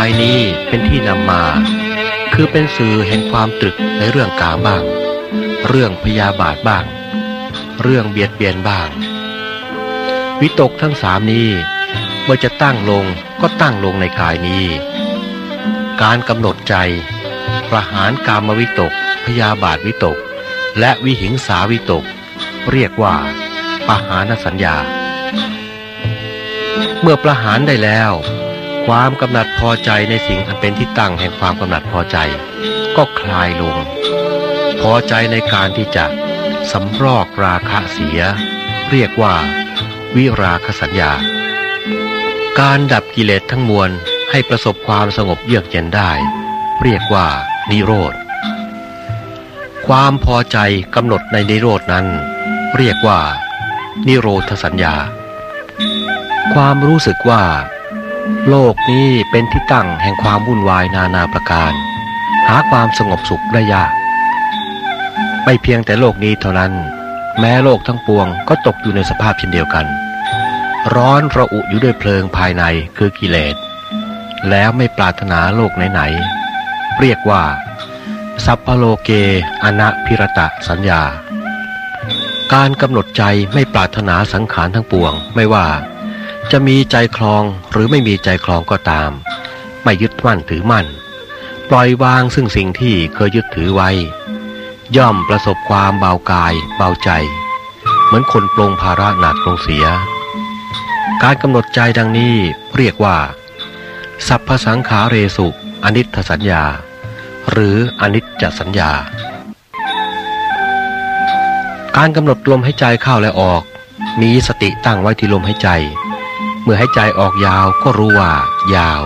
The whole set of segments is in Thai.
างกายนี้เป็นที่นำมา คือเป็นสื่อแห่งความตรึกในเรื่องกาบ้าง เรื่องพยาบาทบ้าง เรื่องเบียดเบียนบ้าง วิตกทั้งสามนี้เมื่อจะตั้งลงก็ตั้งลงในกายนี้ การกำหนดใจ ประหารกามวิตก พยาบาทวิตก และวิหิงสาวิตก เรียกว่าปหานสัญญา เมื่อประหารได้แล้ว ความกำหนัดพอใจในสิ่งอันเป็นที่ตั้งแห่งความกำหนัดพอใจ ก็คลายลง พอใจในการที่จะสำรอกราคะเสีย เรียกว่า วิราคสัญญา การดับกิเลสทั้งมวลให้ประสบความสงบเยือกเย็นได้ เรียกว่า นิโรธ ความพอใจกำหนดในนิโรธนั้น เรียกว่า นิโรธสัญญา ความรู้สึกว่า โลกนี้เป็นที่ตั้งแห่งความวุ่นวายนานาประการ หาความสงบสุขได้ยาก ไม่เพียงแต่โลกนี้เท่านั้น แม้โลกทั้งปวงก็ตกอยู่ในสภาพเช่นเดียวกัน ร้อนระอุอยู่ด้วยเพลิงภายในคือกิเลส แล้วไม่ปรารถนาโลกไหนๆเรียกว่าสัพพโลเกอนะพิรตะสัญญา การกำหนดใจไม่ปรารถนาสังขารทั้งปวงไม่ว่า จะมีใจคลองหรือไม่มีใจคลองก็ตาม ไม่ยึดมั่นถือมั่น ปล่อยวางซึ่งสิ่งที่เคยยึดถือไว้ ย่อมประสบความเบากาย เบาใจ เหมือนคนปลงภาระหนักลงเสีย การกำหนดใจดังนี้เรียกว่า สัพพสังขาเรสุอนิจสัญญา หรืออนิจจสัญญา การกำหนดลมให้ใจเข้าและออก มีสติตั้งไว้ที่ลมให้ใจ มื่อให้ใจออกยาวก็รู้ว่ายาว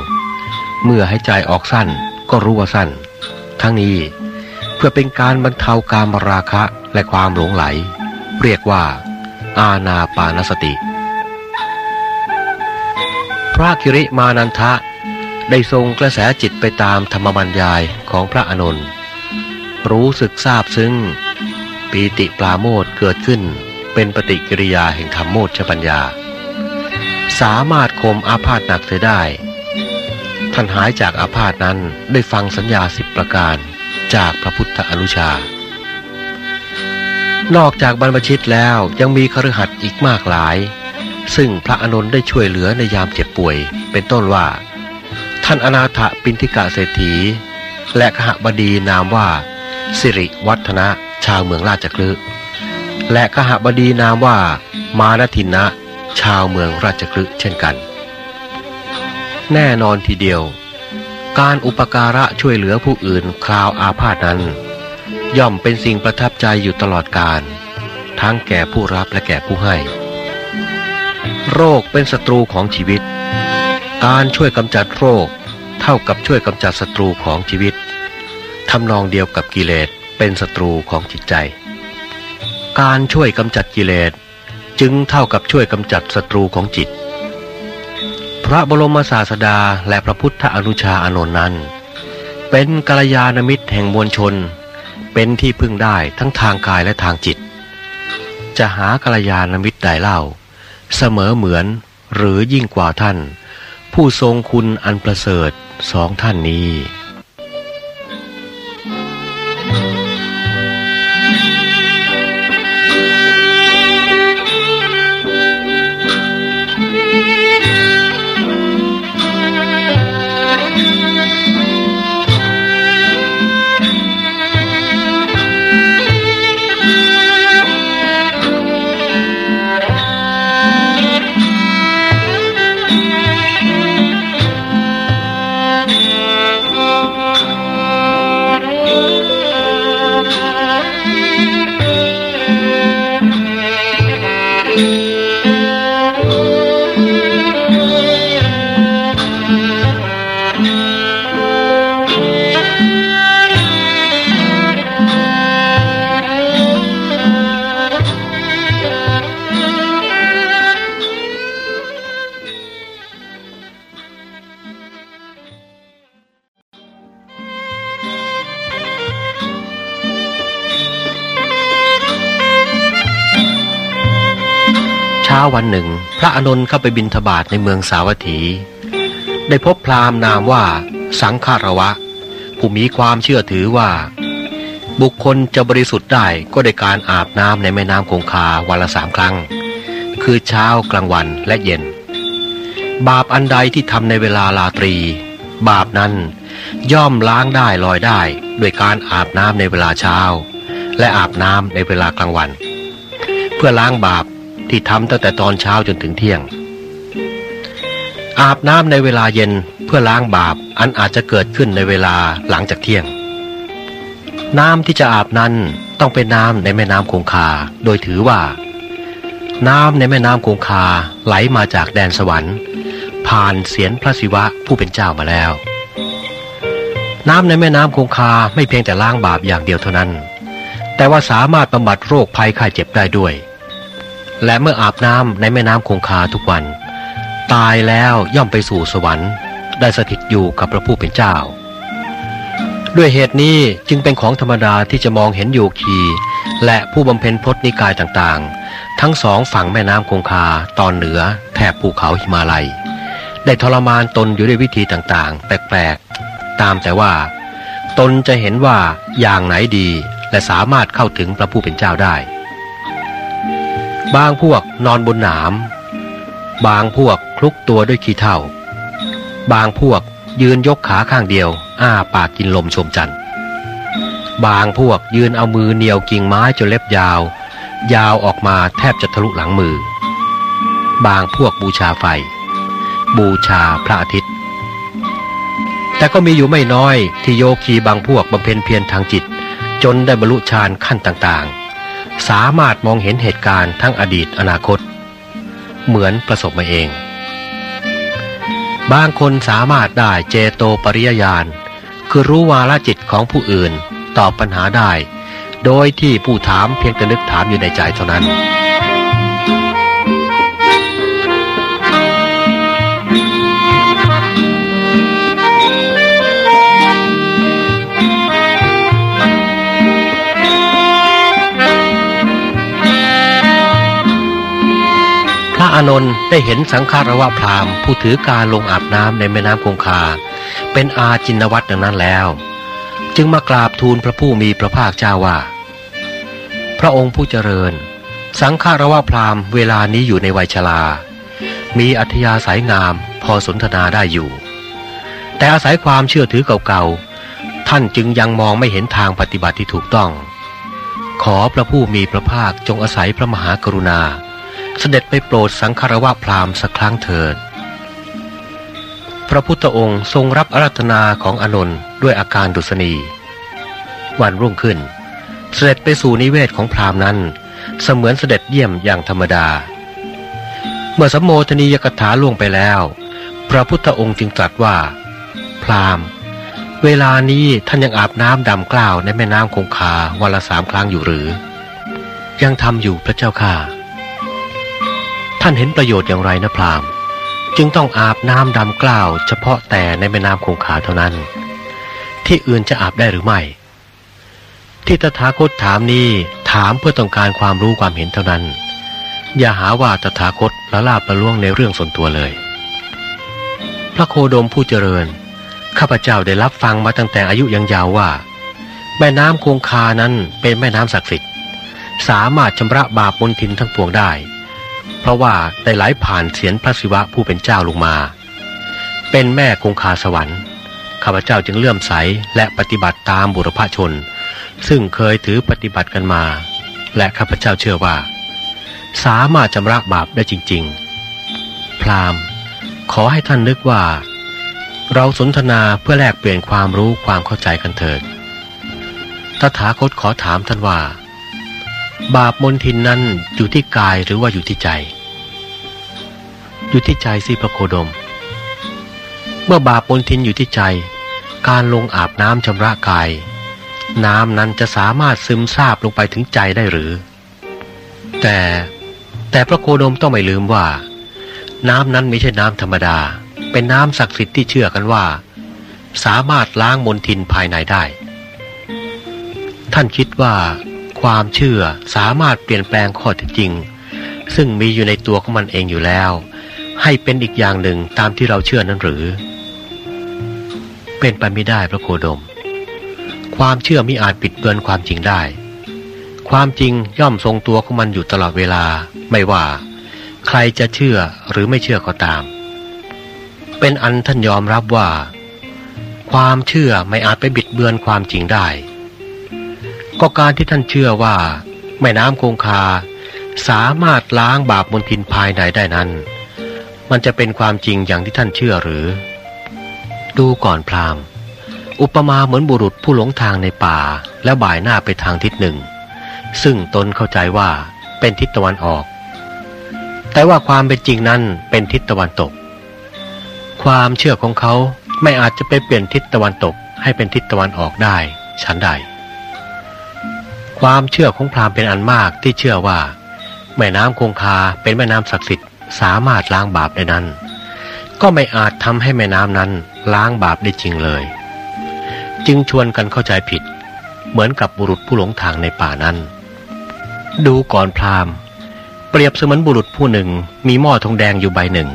เมื่อให้ใจออกสั้นก็รู้ว่าสั้น ทั้งนี้เพื่อเป็นการบรรเทาการมราคะและความหลงไหล เรียกว่า อาณาปานสติ พระคิริมานันทะได้ทรงกระแสจิตไปตามธรรมบรรยายของพระอานนท์รู้สึกทราบซึ้งปีติปลาโมดเกิดขึ้นเป็นปฏิกิริยาแห่งธรรมโมชปัญญา สามารถคมอาพาธหนักเสียได้ ท่านหายจากอาพาธนั้นได้ฟังสัญญาสิบประการจากพระพุทธอนุชา นอกจากบรรพชิตแล้วยังมีคฤหัสถ์อีกมากหลาย ซึ่งพระอานนท์ได้ช่วยเหลือในยามเจ็บป่วย เป็นต้นว่า ท่านอนาถปินทิกาเศรษฐี และขหบดีนามว่า สิริวัฒนะชาวเมืองราชคลึและขหบดีนามว่า มานทินะ ชาวเมืองราชคลึเช่นกัน แน่นอนทีเดียว การอุปการะช่วยเหลือผู้อื่นคราวอาพาธนั้น ย่อมเป็นสิ่งประทับใจอยู่ตลอดการ ทั้งแก่ผู้รับและแก่ผู้ให้ โรคเป็นศัตรูของชีวิต การช่วยกำจัดโรค เท่ากับช่วยกำจัดศัตรูของชีวิตทำนองเดียวกับกิเลสเป็นศัตรูของจิตใจ การช่วยกำจัดกิเลส จึงเท่ากับช่วยกำจัดศัตรูของจิต พระบรมศาสดาและพระพุทธอนุชาอานนท์นั้น เป็นกัลยาณมิตรแห่งมวลชน เป็นที่พึ่งได้ทั้งทางกายและทางจิต จะหากัลยาณมิตรใดเล่า เสมอเหมือนหรือยิ่งกว่าท่าน ผู้ทรงคุณอันประเสริฐสองท่านนี้ วันหนึ่ง พระอนนท์เข้าไปบินทบาทในเมืองสาวัตถี ได้พบพราหมณ์นามว่า สังฆารวะ ผู้มีความเชื่อถือว่า บุคคลจะบริสุทธิ์ได้ก็โดยการอาบน้ำในแม่น้ำคงคาวันละสามครั้ง คือเช้ากลางวันและเย็น บาปอันใดที่ทำในเวลาลาตรี บาปนั้นย่อมล้างได้ลอยได้ด้วยการอาบน้ำในเวลาเช้า และอาบน้ำในเวลากลางวัน เพื่อล้างบาป ที่ทำตั้งแต่ตอนเช้าจนถึงเที่ยง อาบน้ำในเวลาเย็นเพื่อล้างบาปอันอาจจะเกิดขึ้นในเวลาหลังจากเที่ยง น้ำที่จะอาบนั้นต้องเป็นน้ำในแม่น้ำคงคา โดยถือว่า น้ำในแม่น้ำคงคาไหลมาจากแดนสวรรค์ ผ่านเสียนพระศิวะผู้เป็นเจ้ามาแล้ว น้ำในแม่น้ำคงคาไม่เพียงแต่ล้างบาปอย่างเดียวเท่านั้น แต่ว่าสามารถบำบัดโรคภัยไข้เจ็บได้ด้วย และเมื่ออาบน้ำในแม่น้ำคงคาทุกวัน ตายแล้วย่อมไปสู่สวรรค์ ได้สถิตอยู่กับพระผู้เป็นเจ้า ด้วยเหตุนี้จึงเป็นของธรรมดาที่จะมองเห็นโยคี และผู้บำเพ็ญพจนิกายต่างๆ ทั้งสองฝั่งแม่น้ำคงคาตอนเหนือแถบภูเขาหิมาลัย ได้ทรมานตนอยู่ด้วยวิธีต่างๆ แปลกๆ ตามแต่ว่า ตนจะเห็นว่าอย่างไหนดีและสามารถเข้าถึงพระผู้เป็นเจ้าได้ บางพวกนอนบนหนาม บางพวกคลุกตัวด้วยขี้เถ้า บางพวกยืนยกขาข้างเดียว อ้าปากกินลมชมจันทร์ บางพวกยืนเอามือเหนียวกิ่งไม้จนเล็บยาว ยาวออกมาแทบจะทะลุหลังมือ บางพวกบูชาไฟ บูชาพระอาทิตย์ แต่ก็มีอยู่ไม่น้อยที่โยคีบางพวกบำเพ็ญเพียรทางจิต จนได้บรรลุฌานขั้นต่างๆ สามารถมองเห็นเหตุการณ์ทั้งอดีตอนาคต เหมือนประสบมาเอง บางคนสามารถได้เจโตปริยญาณ คือรู้วาลจิตของผู้อื่นตอบปัญหาได้ โดยที่ผู้ถามเพียงแต่นึกถามอยู่ในใจเท่านั้น อานนท์ได้เห็นสังฆารวะพราหมณ์ผู้ถือการลงอาบน้ำในแม่น้ำคงคา เป็นอาจินวัตรดังนั้นแล้ว จึงมากราบทูลพระผู้มีพระภาคเจ้าว่า พระองค์ผู้เจริญ สังฆารวะพราหมณ์เวลานี้อยู่ในวัยชรา มีอัธยาศัยงามพอสนทนาได้อยู่ แต่อาศัยความเชื่อถือเก่าๆ ท่านจึงยังมองไม่เห็นทางปฏิบัติที่ถูกต้อง ขอพระผู้มีพระภาคจงอาศัยพระมหากรุณา เสด็จไปโปรดสังฆารวะพราหมณ์สักครั้งเถิด พระพุทธองค์ทรงรับอารัธนาของอนนท์ด้วยอาการดุษณี วันรุ่งขึ้น เสด็จไปสู่นิเวศของพราหมณ์นั้น เสมือนเสด็จเยี่ยมอย่างธรรมดา เมื่อสมโภชนียกถาล่วงไปแล้ว พระพุทธองค์จึงตรัสว่า พราหมณ์ เวลานี้ท่านยังอาบน้ำดำกล้าวในแม่น้ำคงคาวันละสามครั้งอยู่หรือ ยังทำอยู่พระเจ้าค่ะ ท่านเห็นประโยชน์อย่างไรนะพราหมณ์ จึงต้องอาบน้ำดำกล้าว เฉพาะแต่ในแม่น้ำคงคาเท่านั้น ที่อื่นจะอาบได้หรือไม่ ที่ตถาคตถามนี้ถามเพื่อต้องการความรู้ความเห็นเท่านั้น อย่าหาว่าตถาคตละลาบประล่วงในเรื่องส่วนตัวเลย พระโคดมผู้เจริญ ข้าพเจ้าได้รับฟังมาตั้งแต่อายุยังยาวว่า แม่น้ำคงคานั้นเป็นแม่น้ำศักดิ์สิทธิ์สามารถชำระบาปมนทินทั้งปวงได้ เพราะว่าได้ไหลผ่านเสียนพระศิวะผู้เป็นเจ้าลงมา เป็นแม่คงคาสวรรค์ข้าพเจ้าจึงเลื่อมใสและปฏิบัติตามบุรพชน ซึ่งเคยถือปฏิบัติกันมา และข้าพเจ้าเชื่อว่า สามารถชำระบาปได้จริง ๆ พราหมณ์ ขอให้ท่านนึกว่า เราสนทนาเพื่อแลกเปลี่ยนความรู้ความเข้าใจกันเถิดตถาคตขอถามท่านว่า บาปมนทินนั้นอยู่ที่กายหรือว่าอยู่ที่ใจ อยู่ที่ใจสิพระโคดม เมื่อบาปมนทินอยู่ที่ใจ การลงอาบน้ำชำระกาย น้ำนั้นจะสามารถซึมซาบลงไปถึงใจได้หรือ แต่แต่พระโคดมต้องไม่ลืมว่า น้ำนั้นไม่ใช่น้ำธรรมดา เป็นน้ำศักดิ์สิทธิ์ที่เชื่อกันว่า สามารถล้างมลทินภายในได้ ท่านคิดว่า ความเชื่อสามารถเปลี่ยนแปลงข้อเท็จจริง ซึ่งมีอยู่ในตัวของมันเองอยู่แล้ว ให้เป็นอีกอย่างหนึ่งตามที่เราเชื่อนั้นหรือ เป็นไปไม่ได้พระโคดม ความเชื่อมิอาจปิดเบือนความจริงได้ ความจริงย่อมทรงตัวของมันอยู่ตลอดเวลา ไม่ว่า ใครจะเชื่อหรือไม่เชื่อก็ตาม เป็นอันท่านยอมรับว่า ความเชื่อไม่อาจไปบิดเบือนความจริงได้ ก็การที่ท่านเชื่อว่า แม่น้ำคงคาสามารถล้างบาปมนทินภายในได้นั้น มันจะเป็นความจริงอย่างที่ท่านเชื่อหรือ ดูก่อนพราหมณ์ อุปมาเหมือนบุรุษผู้หลงทางในป่า แล้วบ่ายหน้าไปทางทิศหนึ่ง ซึ่งตนเข้าใจว่าเป็นทิศตะวันออก แต่ว่าความเป็นจริงนั้นเป็นทิศตะวันตก ความเชื่อของเขาไม่อาจจะไปเปลี่ยนทิศตะวันตกให้เป็นทิศตะวันออกได้ฉันใด ความเชื่อของพราหมณ์เป็นอันมากที่เชื่อว่า แม่น้ำคงคาเป็นแม่น้ำศักดิ์สิทธิ์ สามารถล้างบาปได้นั้น ก็ไม่อาจทำให้แม่น้ำนั้นล้างบาปได้จริงเลย จึงชวนกันเข้าใจผิด เหมือนกับบุรุษผู้หลงทางในป่านั้น ดูก่อนพราหมณ์ เปรียบเสมือนบุรุษผู้หนึ่งมีหม้อทองแดงอยู่ใบหนึ่ง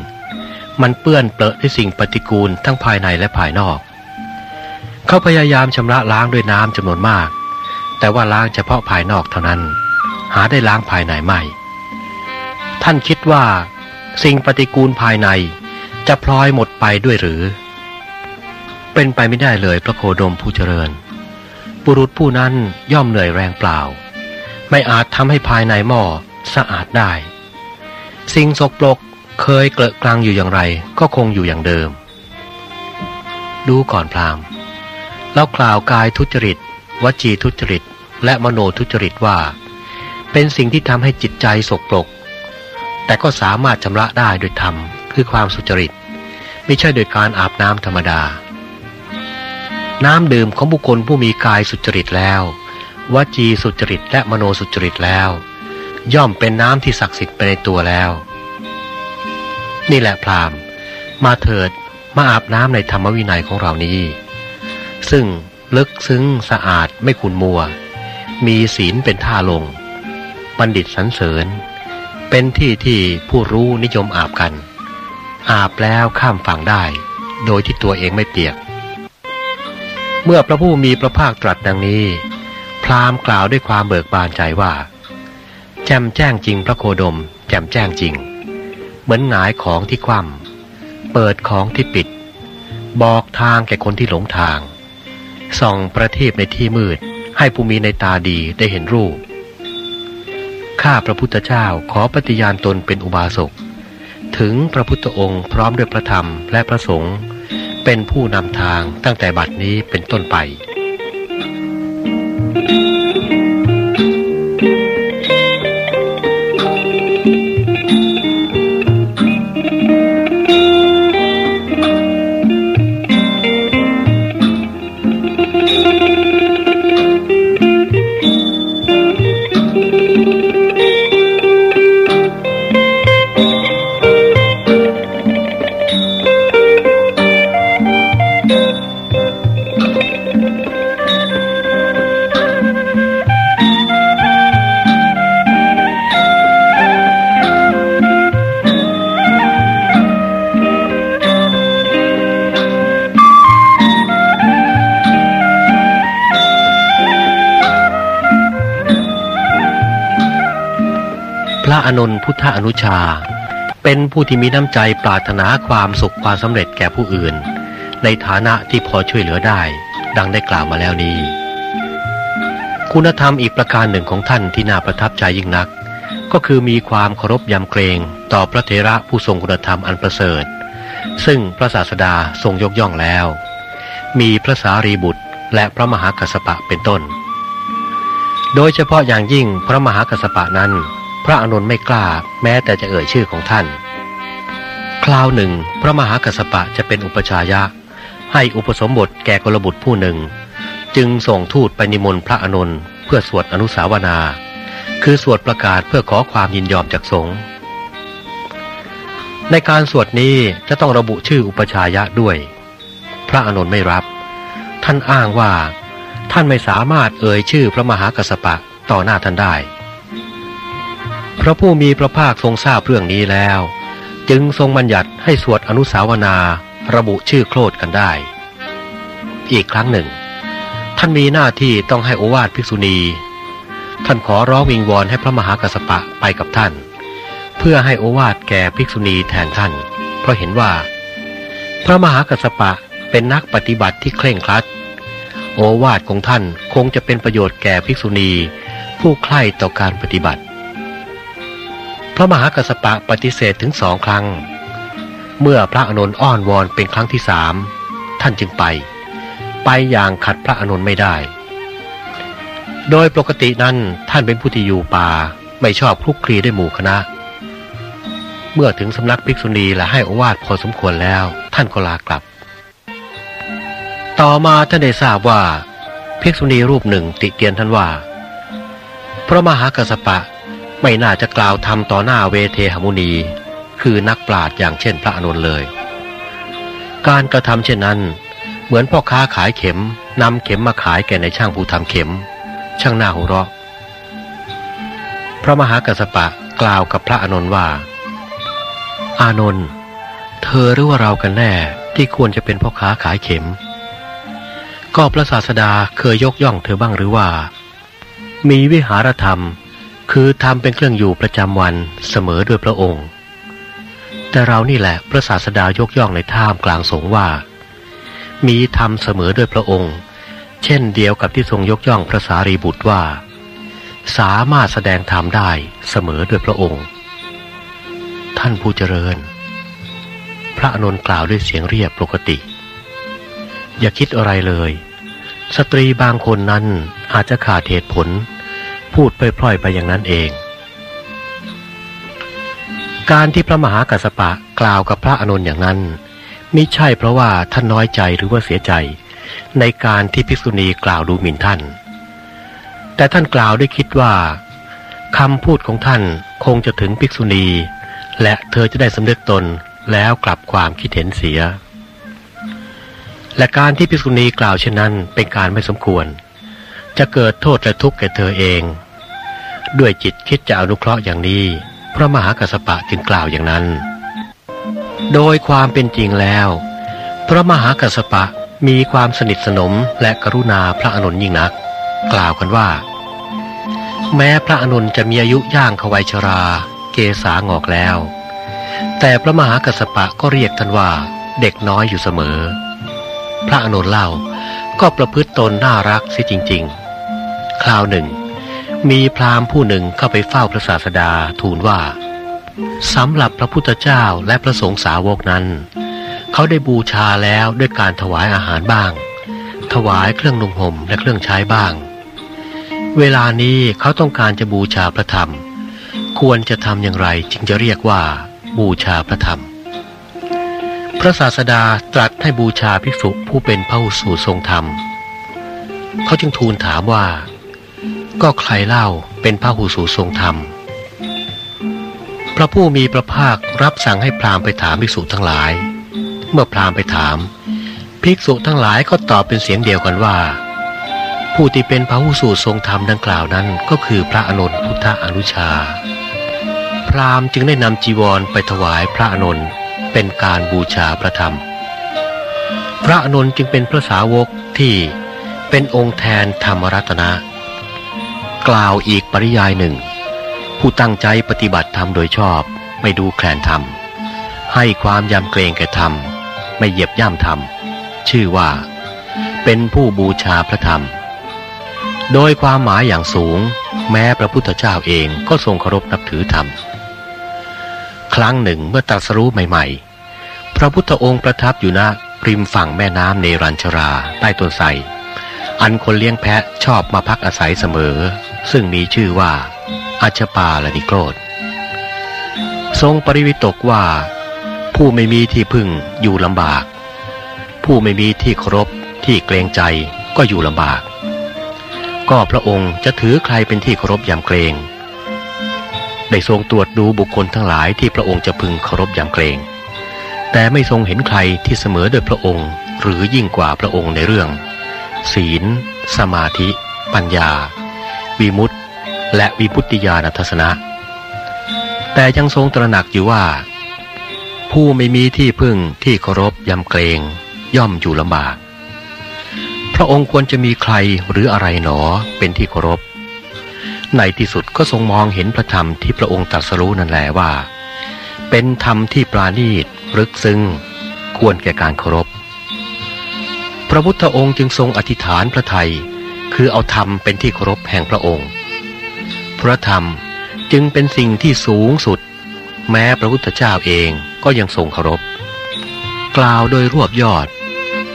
มันเปื้อนเปรอะด้วยสิ่งปฏิกูลทั้งภายในและภายนอก เขาพยายามชำระล้างด้วยน้ำจำนวนมาก แต่ว่าล้างเฉพาะภายนอกเท่านั้น หาได้ล้างภายในไม่ท่านคิดว่า สิ่งปฏิกูลภายใน จะพลอยหมดไปด้วยหรือ เป็นไปไม่ได้เลยพระโคดมผู้เจริญ บุรุษผู้นั้นย่อมเหนื่อยแรงเปล่า ไม่อาจทำให้ภายในหม้อสะอาดได้ สิ่งสกปรกเคยเกลอะกลางอยู่อย่างไร ก็คงอยู่อย่างเดิม ดูก่อนพรามแล้วกล่าวกายทุจริต วจีทุจริต และมโนทุจริตว่า เป็นสิ่งที่ทำให้จิตใจสกปรก แต่ก็สามารถชำระได้โดยธรรมคือความสุจริต ไม่ใช่โดยการอาบน้ำธรรมดา น้ำดื่มของบุคคลผู้มีกายสุจริตแล้ววจีสุจริตและมโนสุจริตแล้ว ย่อมเป็นน้ำที่ศักดิ์สิทธิ์ไปในตัวแล้ว นี่แหละพรามมาเถิดมาอาบน้ำในธรรมวินัยของเรานี้ ซึ่งลึกซึ้งสะอาดไม่ขุนมัว มีศีลเป็นท่าลง บัณฑิตสรรเสริญ เป็นที่ที่ผู้รู้นิยมอาบกัน อาบแล้วข้ามฝั่งได้ โดยที่ตัวเองไม่เปียก เมื่อพระผู้มีพระภาคตรัสดังนี้ พราหมณ์กล่าวด้วยความเบิกบานใจว่า แจ่มแจ้งจริงพระโคดม แจ่มแจ้งจริง เหมือนหงายของที่คว่ำเปิดของที่ปิด บอกทางแก่คนที่หลงทาง ส่องประทีปในที่มืดให้ผู้มีในตาดีได้เห็นรูป ข้าพระพุทธเจ้าขอปฏิญาณตนเป็นอุบาสก ถึงพระพุทธองค์พร้อมด้วยพระธรรมและพระสงฆ์เป็นผู้นำทางตั้งแต่บัดนี้เป็นต้นไป ธอนุชา เป็นผู้ที่มีน้ำใจปรารถนาความสุขความสำเร็จแก่ผู้อื่น ในฐานะที่พอช่วยเหลือได้ ดังได้กล่าวมาแล้วนี้ คุณธรรมอีกประการหนึ่งของท่านที่น่าประทับใจยิ่งนัก ก็คือมีความเคารพยำเกรงต่อพระเถระผู้ทรงคุณธรรมอันประเสริฐ ซึ่งพระศาสดาทรงยกย่องแล้ว มีพระสารีบุตรและพระมหากัสสปะเป็นต้น โดยเฉพาะอย่างยิ่งพระมหากัสสปะนั้น ระอานนท์ไม่กล้า แม้แต่จะเอ่ยชื่อของท่าน คราวหนึ่ง พระมหากัสปะจะเป็นอุปชายะ ให้อุปสมบทแก่กลบุตรผู้หนึ่ง จึงส่งทูตไปนิมนต์พระอานนท์เพื่อสวดอนุสาวนา คือสวดประกาศเพื่อขอความยินยอมจากสงฆ์ในการสวดนี้จะต้องระบุชื่ออุปชายะด้วย พระอานนท์ไม่รับ ท่านอ้างว่า ท่านไม่สามารถเอ่ยชื่อพระมหากัสปะต่อหน้าท่านได้ พระผู้มีพระภาคทรงทราบเรื่องนี้แล้ว จึงทรงบัญญัติให้สวดอนุสาวนาระบุชื่อโคลดกันได้ อีกครั้งหนึ่ง ท่านมีหน้าที่ต้องให้โอวาทภิกษุณี ท่านขอร้องวิงวอนให้พระมหากัสสปะไปกับท่าน เพื่อให้โอวาทแก่ภิกษุณีแทนท่าน เพราะเห็นว่า พระมหากัสสปะเป็นนักปฏิบัติที่เคร่งครัด โอวาทของท่านคงจะเป็นประโยชน์แก่ภิกษุณี ผู้ใคร่ต่อการปฏิบัติ ระมหากัสปะปฏิเสธถึงสองครั้ง เมื่อพระอานนท์อ้อนวอนเป็นครั้งที่สามท่านจึงไป ไปอย่างขัดพระอานนท์ไม่ได้ โดยปกตินั้นท่านเป็นผู้ที่อยู่ป่าไม่ชอบคลุกคลีด้วยหมู่คณะ เมื่อถึงสำนักภิกษุณีและให้อวาดพอสมควรแล้ว ท่านก็ลากลับ ต่อมาท่านได้ทราบว่าภิกษุณีรูปหนึ่งติเตียนท่านว่า พระมหากัสปะ ไม่น่าจะกล่าวทำต่อหน้าเวเทหมุนี คือนักปราชญ์อย่างเช่นพระอานนเลย การกระทำเช่นนั้น เหมือนพ่อค้าขายเข็มนำเข็มมาขายแก่ในช่างผู้ทำเข็ม ช่างหน้าหัวเราะ พระมหากัสสปะกล่าวกับพระอานนว่า อานนท์เธอหรือว่าเรากันแน่ที่ควรจะเป็นพ่อค้าขายเข็ม ก็พระศาสดาเคยยกย่องเธอบ้างหรือว่า มีวิหารธรรม คือทำเป็นเครื่องอยู่ประจำวันเสมอด้วยพระองค์ แต่เรานี่แหละพระศาสดายกย่องในท่ามกลางสงฆ์ว่า มีธรรมเสมอด้วยพระองค์ เช่นเดียวกับที่ทรงยกย่องพระสารีบุตรว่า สามารถแสดงธรรมได้เสมอด้วยพระองค์ ท่านผู้เจริญ พระอานนท์กล่าวด้วยเสียงเรียบปกติ อย่าคิดอะไรเลย สตรีบางคนนั้นอาจจะขาดเหตุผล พูดพล่อยๆไปอย่างนั้นเอง การที่พระมหากัสปะกล่าวกับพระอานนอย่างนั้นมิใช่เพราะว่าท่านน้อยใจหรือว่าเสียใจ ในการที่ภิกษุณีกล่าวดูหมิ่นท่าน แต่ท่านกล่าวด้วยคิดว่าคำพูดของท่านคงจะถึงภิกษุณี และเธอจะได้สำนึกตนแล้วกลับความคิดเห็นเสีย และการที่ภิกษุณีกล่าวเช่นนั้นเป็นการไม่สมควร จะเกิดโทษและทุกข์แก่เธอเอง ด้วยจิตคิดจะอนุเคราะห์อย่างนี้ พระมหากัสปะจึงกล่าวอย่างนั้น โดยความเป็นจริงแล้ว พระมหากัสปะมีความสนิทสนมและกรุณาพระอานนท์ยิ่งนัก กล่าวกันว่า แม้พระอานนจะมีอายุย่างขวัยชรา เกษางอกแล้ว แต่พระมหากัสปะก็เรียกท่านว่าเด็กน้อยอยู่เสมอ พระอานนเล่าก็ประพฤติตนน่ารักเสียจริง ๆ คราวหนึ่ง มีพราหมณ์ผู้หนึ่งเข้าไปเฝ้าพระศาสดาทูลว่าสำหรับพระพุทธเจ้าและพระสงฆ์สาวกนั้น เขาได้บูชาแล้วด้วยการถวายอาหารบ้าง ถวายเครื่องนุ่งห่มและเครื่องใช้บ้าง เวลานี้เขาต้องการจะบูชาพระธรรม ควรจะทำอย่างไรจึงจะเรียกว่าบูชาพระธรรม พระศาสดาตรัสให้บูชาภิกษุผู้เป็นพระสูตรทรงธรรม เขาจึงทูลถามว่า ก็ใครเล่าเป็นพระหุสูทรงธรรม พระผู้มีพระภาครับสั่งให้พราหมณ์ไปถามภิกษุทั้งหลาย เมื่อพราหมณ์ไปถาม ภิกษุทั้งหลายก็ตอบเป็นเสียงเดียวกันว่า ผู้ที่เป็นพระหุสูทรงธรรมดังกล่าวนั้นก็คือพระอานนพุทธอนุชา พราหมณ์จึงได้นำจีวรไปถวายพระอานนเป็นการบูชาพระธรรม พระอานนจึงเป็นพระสาวกที่เป็นองค์แทนธรรมรัตนะ กล่าวอีกปริยายหนึ่ง ผู้ตั้งใจปฏิบัติธรรมโดยชอบ ไม่ดูแคลนธรรม ให้ความยำเกรงแก่ธรรม ไม่เหยียบย่ำธรรม ชื่อว่า เป็นผู้บูชาพระธรรม โดยความหมายอย่างสูง แม้พระพุทธเจ้าเองก็ทรงเคารพนับถือธรรม ครั้งหนึ่งเมื่อตรัสรู้ใหม่ ๆ พระพุทธองค์ประทับอยู่ณริมฝั่งแม่น้ำเนรัญชราใต้ต้นไทรอันคนเลี้ยงแพะชอบมาพักอาศัยเสมอ ซึ่งมีชื่อว่าอัชปาลนิโกรธ ทรงปริวิตกว่า ผู้ไม่มีที่พึ่งอยู่ลำบาก ผู้ไม่มีที่เคารพที่เกรงใจก็อยู่ลำบาก ก็พระองค์จะถือใครเป็นที่เคารพยำเกรง ได้ทรงตรวจดูบุคคลทั้งหลายที่พระองค์จะพึงเคารพยำเกรง แต่ไม่ทรงเห็นใครที่เสมอโดยพระองค์ หรือยิ่งกว่าพระองค์ในเรื่อง ศีล สมาธิ ปัญญา วิมุตติและวิพุตติญาณทัศนะ แต่ยังทรงตระหนักอยู่ว่า ผู้ไม่มีที่พึ่งที่เคารพยำเกรงย่อมอยู่ลำบาก พระองค์ควรจะมีใครหรืออะไรหนอเป็นที่เคารพ ในที่สุดก็ทรงมองเห็นพระธรรมที่พระองค์ตรัสรู้นั่นแหละว่า เป็นธรรมที่ปราณีตรึกซึ้งควรแก่การเคารพ พระพุทธองค์จึงทรงอธิษฐานพระไทย คือเอาธรรมเป็นที่เคารพแห่งพระองค์ พระธรรมจึงเป็นสิ่งที่สูงสุด แม้พระพุทธเจ้าเองก็ยังทรงเคารพ กล่าวโดยรวบยอด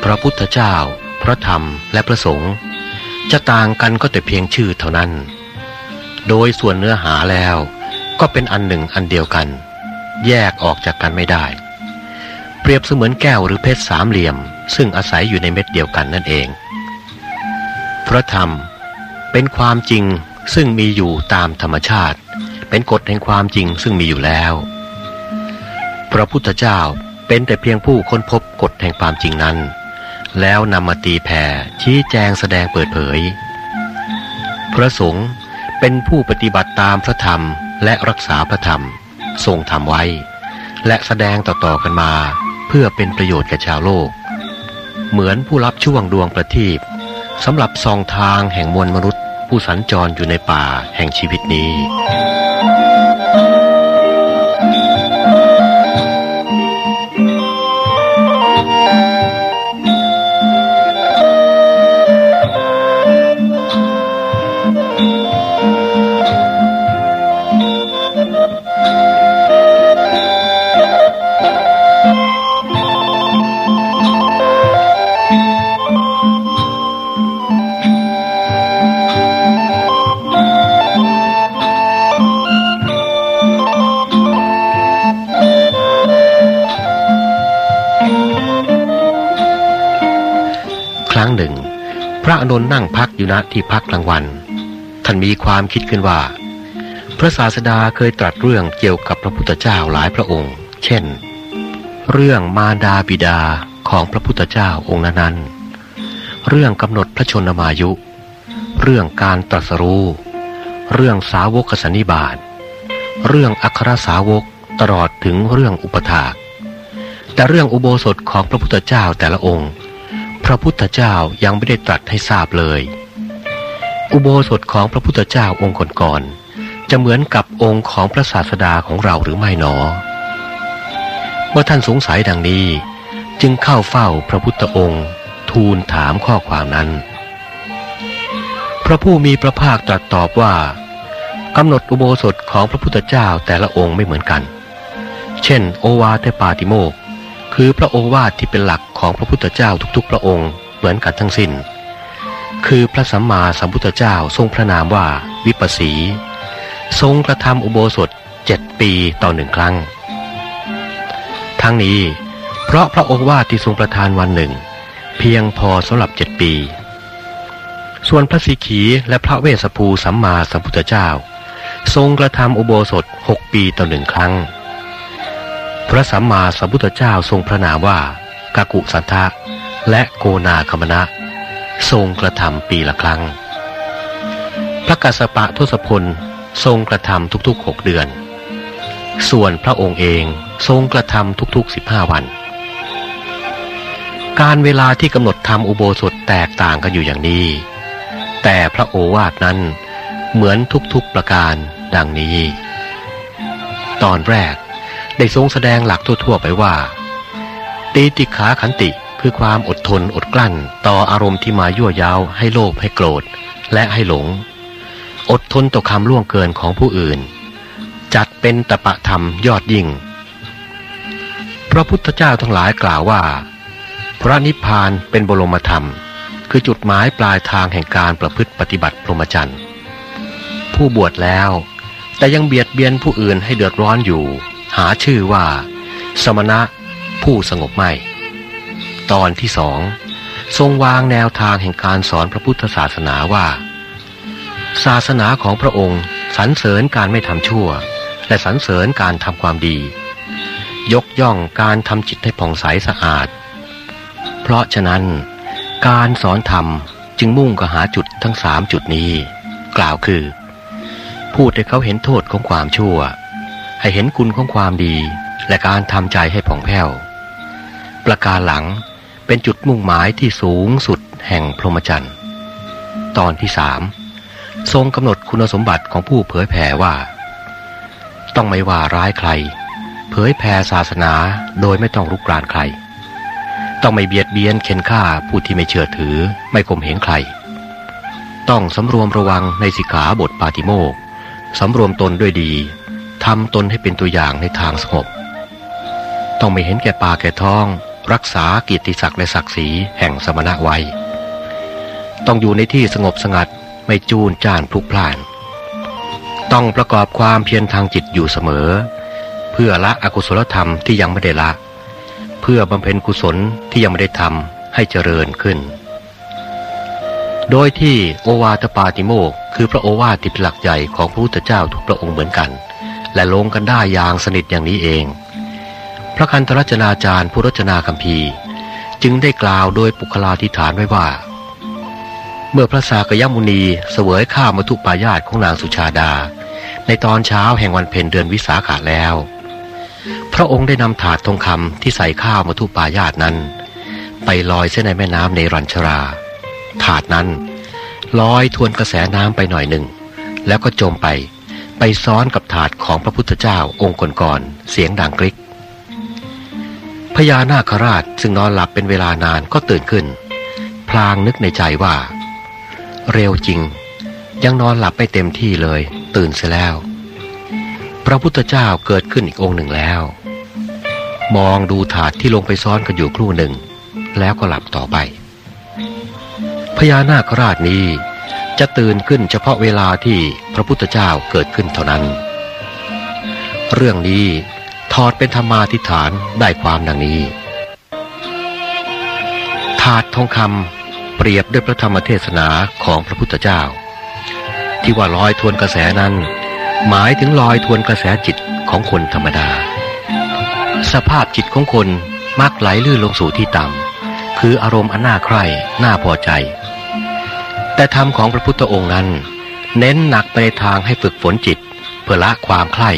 พระพุทธเจ้า พระธรรมและพระสงฆ์จะต่างกันก็แต่เพียงชื่อเท่านั้น โดยส่วนเนื้อหาแล้วก็เป็นอันหนึ่งอันเดียวกัน แยกออกจากกันไม่ได้ เปรียบเสมือนแก้วหรือเพชรสามเหลี่ยม ซึ่งอาศัยอยู่ในเม็ดเดียวกันนั่นเอง พระธรรม เป็นความจริงซึ่งมีอยู่ตามธรรมชาติ เป็นกฎแห่งความจริงซึ่งมีอยู่แล้ว พระพุทธเจ้าเป็นแต่เพียงผู้ค้นพบกฎแห่งความจริงนั้น แล้วนำมาตีแผ่ชี้แจงแสดงเปิดเผย พระสงฆ์เป็นผู้ปฏิบัติตามพระธรรมและรักษาพระธรรม ทรงทำไว้ และแสดงต่อๆกันมา เพื่อเป็นประโยชน์แก่ชาวโลก เหมือนผู้รับช่วงดวงประทีป สำหรับซองทางแห่งมวลมนุษย์ ผู้สัญจรอยู่ในป่าแห่งชีวิตนี้ อนนท์นั่งพักอยู่ณที่พักกลางวัน ท่านมีความคิดขึ้นว่า พระศาสดาเคยตรัสเรื่องเกี่ยวกับพระพุทธเจ้าหลายพระองค์ เช่น เรื่องมารดาบิดาของพระพุทธเจ้าองค์นั้นๆเรื่องกำหนดพระชนมายุ เรื่องการตรัสรู้ เรื่องสาวกสันนิบาต เรื่องอัครสาวกตลอดถึงเรื่องอุปถากแต่เรื่องอุโบสถของพระพุทธเจ้าแต่ละองค์ พระพุทธเจ้ายังไม่ได้ตรัสให้ทราบเลย อุโบสถของพระพุทธเจ้าองค์ก่อนๆจะเหมือนกับองค์ของพระศาสดาของเราหรือไม่หนอ เมื่อท่านสงสัยดังนี้ จึงเข้าเฝ้าพระพุทธองค์ ทูลถามข้อความนั้น พระผู้มีพระภาคตรัสตอบว่ากำหนดอุโบสถของพระพุทธเจ้าแต่ละองค์ไม่เหมือนกัน เช่น โอวาเทปาติโมก คือพระโอวาทที่เป็นหลักของพระพุทธเจ้าทุกๆ พระองค์เหมือนกันทั้งสิน้น คือพระสัมมาสัมพุทธเจ้าทรงพระนามว่าวิปัสสี ทรงกระทำอุโบสถเจ็ดปีต่อหนึ่งครั้ง ทั้งนี้ เพราะพระโอวาทที่ทรงประทานวันหนึ่ง เพียงพอสำหรับเจ็ดปี ส่วนพระสิขีและพระเวสสภูสัมมาสัมพุทธเจ้า ทรงกระทำอุโบสถหกปีต่อหนึ่งครั้ง พระสัมมาสัมพุทธเจ้าทรงพระนามว่ากากุสันทะและโกนาคมณะ ทรงกระทำปีละครั้ง พระกัสสปะทศพลทรงกระทำทุกๆหกเดือน ส่วนพระองค์เองทรงกระทำทุกๆสิบห้าวัน การเวลาที่กำหนดทำอุโบสถแตกต่างกันอยู่อย่างนี้ แต่พระโอวาทนั้นเหมือนทุกๆประการดังนี้ ตอนแรก ได้ทรงแสดงหลักทั่ว ๆ ไปว่าตีติขาขันติคือความอดทนอดกลั้น ต่ออารมณ์ที่มายั่วยาวให้โลภให้โกรธ และให้หลง อดทนต่อคำล่วงเกินของผู้อื่น จัดเป็นตปะธรรมยอดยิ่ง พระพุทธเจ้าทั้งหลายกล่าวว่า พระนิพพานเป็นบรมธรรม คือจุดหมายปลายทางแห่งการประพฤติปฏิบัติพรหมจรรย์ผู้บวชแล้ว แต่ยังเบียดเบียนผู้อื่นให้เดือดร้อนอยู่ หาชื่อว่า สมณะผู้สงบไม่ ตอนที่สองทรงวางแนวทางแห่งการสอนพระพุทธศาสนาว่า ศาสนาของพระองค์สรรเสริญการไม่ทำชั่ว และสรรเสริญการทำความดี ยกย่องการทำจิตให้ผ่องใสสะอาด เพราะฉะนั้น การสอนธรรมจึงมุ่งกหาจุดทั้งสามจุดนี้ กล่าวคือ พูดให้เขาเห็นโทษของความชั่ว ให้เห็นคุณของความดี และการทำใจให้ผ่องแผ้ว ประการหลังเป็นจุดมุ่งหมายที่สูงสุดแห่งพรหมจรรย์ ตอนที่สามทรงกำหนดคุณสมบัติของผู้เผยแผ่ว่า ต้องไม่ว่าร้ายใคร เผยแผ่ศาสนาโดยไม่ต้องรุกรานใคร ต้องไม่เบียดเบียนเข็นฆ่าผู้ที่ไม่เชื่อถือ ไม่ข่มเหงใคร ต้องสำรวมระวังในสิกขาบทปาติโมกสำรวมตนด้วยดี ทำตนให้เป็นตัวอย่างในทางสงบ ต้องไม่เห็นแก่ปากแก่ท้อง รักษากิตติศักดิ์และศักดิ์ศรีแห่งสมณะไว้ ต้องอยู่ในที่สงบสงัดไม่จูนจ้านพลุกพล่าน ต้องประกอบความเพียรทางจิตอยู่เสมอ เพื่อละอกุศลธรรมที่ยังไม่ได้ละ เพื่อบำเพ็ญกุศลที่ยังไม่ได้ทำให้เจริญขึ้น โดยที่โอวาทปาติโมกคือพระโอวาทที่เป็นหลักใหญ่ของพระพุทธเจ้าทุกพระองค์เหมือนกัน และลงกันได้อย่างสนิทอย่างนี้เอง พระคันธรจนาจารย์ผู้รจนาคัมภีร์ จึงได้กล่าวโดยปุคลาธิฐานไว้ว่า เมื่อพระสากยมุนีเสวยข้าวมทุปายาตของนางสุชาดา ในตอนเช้าแห่งวันเพ็ญเดือนวิสาขาแล้ว พระองค์ได้นำถาดทองคำที่ใส่ข้าวมทุปายาตนั้น ไปลอยเส้นในแม่น้ำในรัญชรา ถาดนั้นลอยทวนกระแสน้ำไปหน่อยหนึ่ง แล้วก็จมไป ไปซ้อนกับถาดของพระพุทธเจ้าองค์ก่อนๆเสียงดังกริก พญานาคราชซึ่งนอนหลับเป็นเวลานานก็ตื่นขึ้น พลางนึกในใจว่า เร็วจริง ยังนอนหลับไม่เต็มที่เลย ตื่นเสียแล้ว พระพุทธเจ้าเกิดขึ้นอีกองค์หนึ่งแล้ว มองดูถาดที่ลงไปซ้อนกันอยู่ครู่หนึ่ง แล้วก็หลับต่อไปพญานาคราชนี้ จะตื่นขึ้นเฉพาะเวลาที่พระพุทธเจ้าเกิดขึ้นเท่านั้น เรื่องนี้ถอดเป็นธรรมาทิฐานได้ความดังนี้ ถาดทองคำเปรียบด้วยพระธรรมเทศนาของพระพุทธเจ้า ที่ว่าลอยทวนกระแสนั้น หมายถึงลอยทวนกระแสจิตของคนธรรมดา สภาพจิตของคนมักไหลลื่นลงสู่ที่ต่ำคืออารมณ์อันน่าใคร่น่าพอใจ แต่ธรรมของพระพุทธองค์นั้น เน้นหนักไปในทางให้ฝึกฝนจิต เพื่อละความใคร่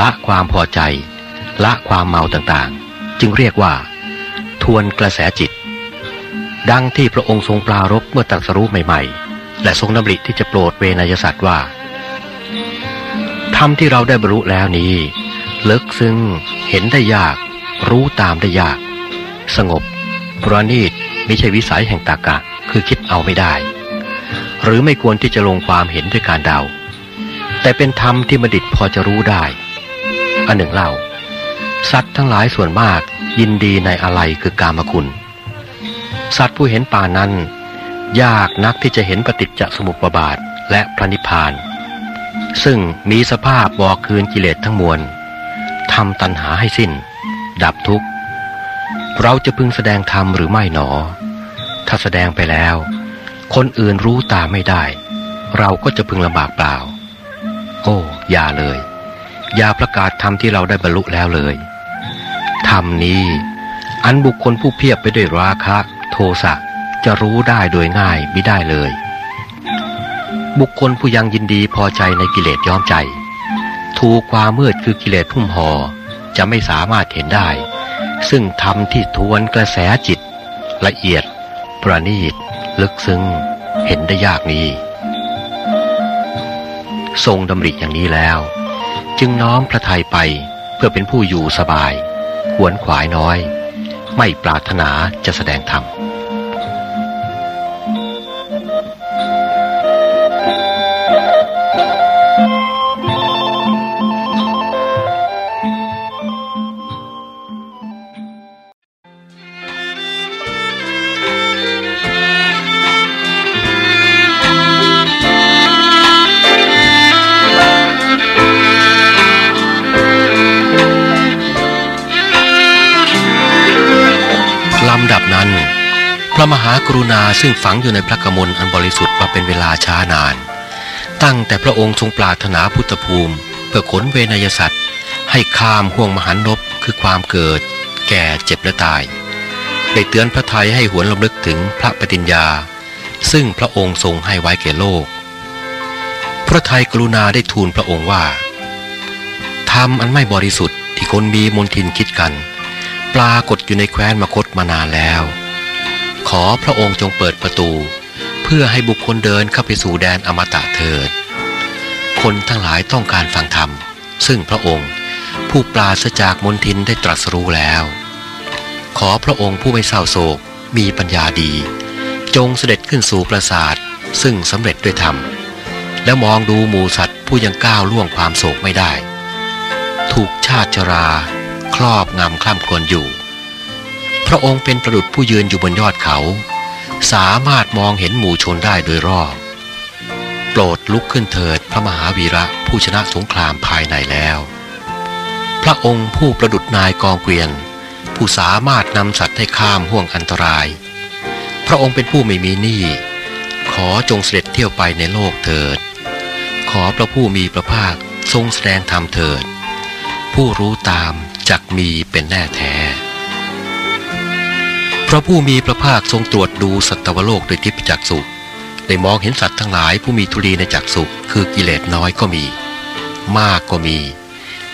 ละความพอใจ ละความเมาต่างๆ จึงเรียกว่า ทวนกระแสจิต ดังที่พระองค์ทรงปรารบเมื่อตรัสรู้ใหม่ๆ และทรงดำริที่จะโปรดเวนยสัตว์ว่าธรรมที่เราได้บรรลุแล้วนี้ลึกซึ้งเห็นได้ยาก รู้ตามได้ยาก สงบ ประณีตไม่ใช่วิสัยแห่งตากะ คือคิดเอาไม่ได้ หรือไม่ควรที่จะลงความเห็นด้วยการเดา แต่เป็นธรรมที่บัณฑิตพอจะรู้ได้ อันหนึ่งเล่า สัตว์ทั้งหลายส่วนมากยินดีในอะไรคือกามคุณ สัตว์ผู้เห็นป่านั้น ยากนักที่จะเห็นปฏิจจสมุปบาทและพระนิพพาน ซึ่งมีสภาพบอกคืนกิเลสทั้งมวลทำตัณหาให้สิ้น ดับทุกข์ เราจะพึงแสดงธรรมหรือไม่หนอ ถ้าแสดงไปแล้ว คนอื่นรู้ตาไม่ได้ เราก็จะพึงลำบากเปล่า โอ้อย่าเลย อย่าประกาศธรรมที่เราได้บรรลุแล้วเลยธรรมนี้ อันบุคคลผู้เพียบไปด้วยราคะ โทสะจะรู้ได้โดยง่ายไม่ได้เลย บุคคลผู้ยังยินดีพอใจในกิเลสย้อมใจ ถูกความมืดคือกิเลสพุ่มห่อจะไม่สามารถเห็นได้ ซึ่งธรรมที่ทวนกระแสจิต ละเอียด ประณีต ลึกซึ้ง เห็นได้ยากนี้ ทรงดำริอย่างนี้แล้ว จึงน้อมพระทัยไปเพื่อเป็นผู้อยู่สบายขวนขวายน้อย ไม่ปรารถนาจะแสดงธรรมากรุณาซึ่งฝังอยู่ในพระกมลอันบริสุทธิ์มาเป็นเวลาช้านาน ตั้งแต่พระองค์ทรงปรารถนาพุทธภูมิ เพื่อขนเวนยสัตว์ ให้ข้ามห่วงมหันลบคือความเกิด แก่เจ็บและตาย ได้เตือนพระไทยให้หวนลำลึกถึงพระปฏิญญา ซึ่งพระองค์ทรงให้ไว้แก่โลก พระไทยกรุณาได้ทูลพระองค์ว่าธรรมอันไม่บริสุทธิ์ที่คนมีมนทินคิดกัน ปรากฏอยู่ในแคว้นมคตมานานแล้ว ขอพระองค์จงเปิดประตู เพื่อให้บุคคลเดินเข้าไปสู่แดนอมตะเถิด คนทั้งหลายต้องการฟังธรรม ซึ่งพระองค์ผู้ปราศจากมนทินได้ตรัสรู้แล้ว ขอพระองค์ผู้ไม่เศร้าโศกมีปัญญาดี จงเสด็จขึ้นสู่ปราสาทซึ่งสำเร็จด้วยธรรม แล้วมองดูหมูสัตว์ผู้ยังก้าวล่วงความโศกไม่ได้ ถูกชาติชรา ครอบงำคล่ำครวญอยู่ พระองค์เป็นประดุจผู้ยืนอยู่บนยอดเขา สามารถมองเห็นหมู่ชนได้โดยรอบ โปรดลุกขึ้นเถิดพระมหาวีระผู้ชนะสงครามภายในแล้ว พระองค์ผู้ประดุจนายกองเกวียน ผู้สามารถนำสัตว์ให้ข้ามห่วงอันตราย พระองค์เป็นผู้ไม่มีหนี้ขอจงเสด็จเที่ยวไปในโลกเถิด ขอพระผู้มีพระภาคทรงแสดงธรรมเถิด ผู้รู้ตามจักมีเป็นแน่แท้ พระผู้มีพระภาคทรงตรวจดูสัตวโลกโดยทิพยจักษุได้มองเห็นสัตว์ทั้งหลายผู้มีทุลีในจักษุคือกิเลสน้อยก็มี มากก็มี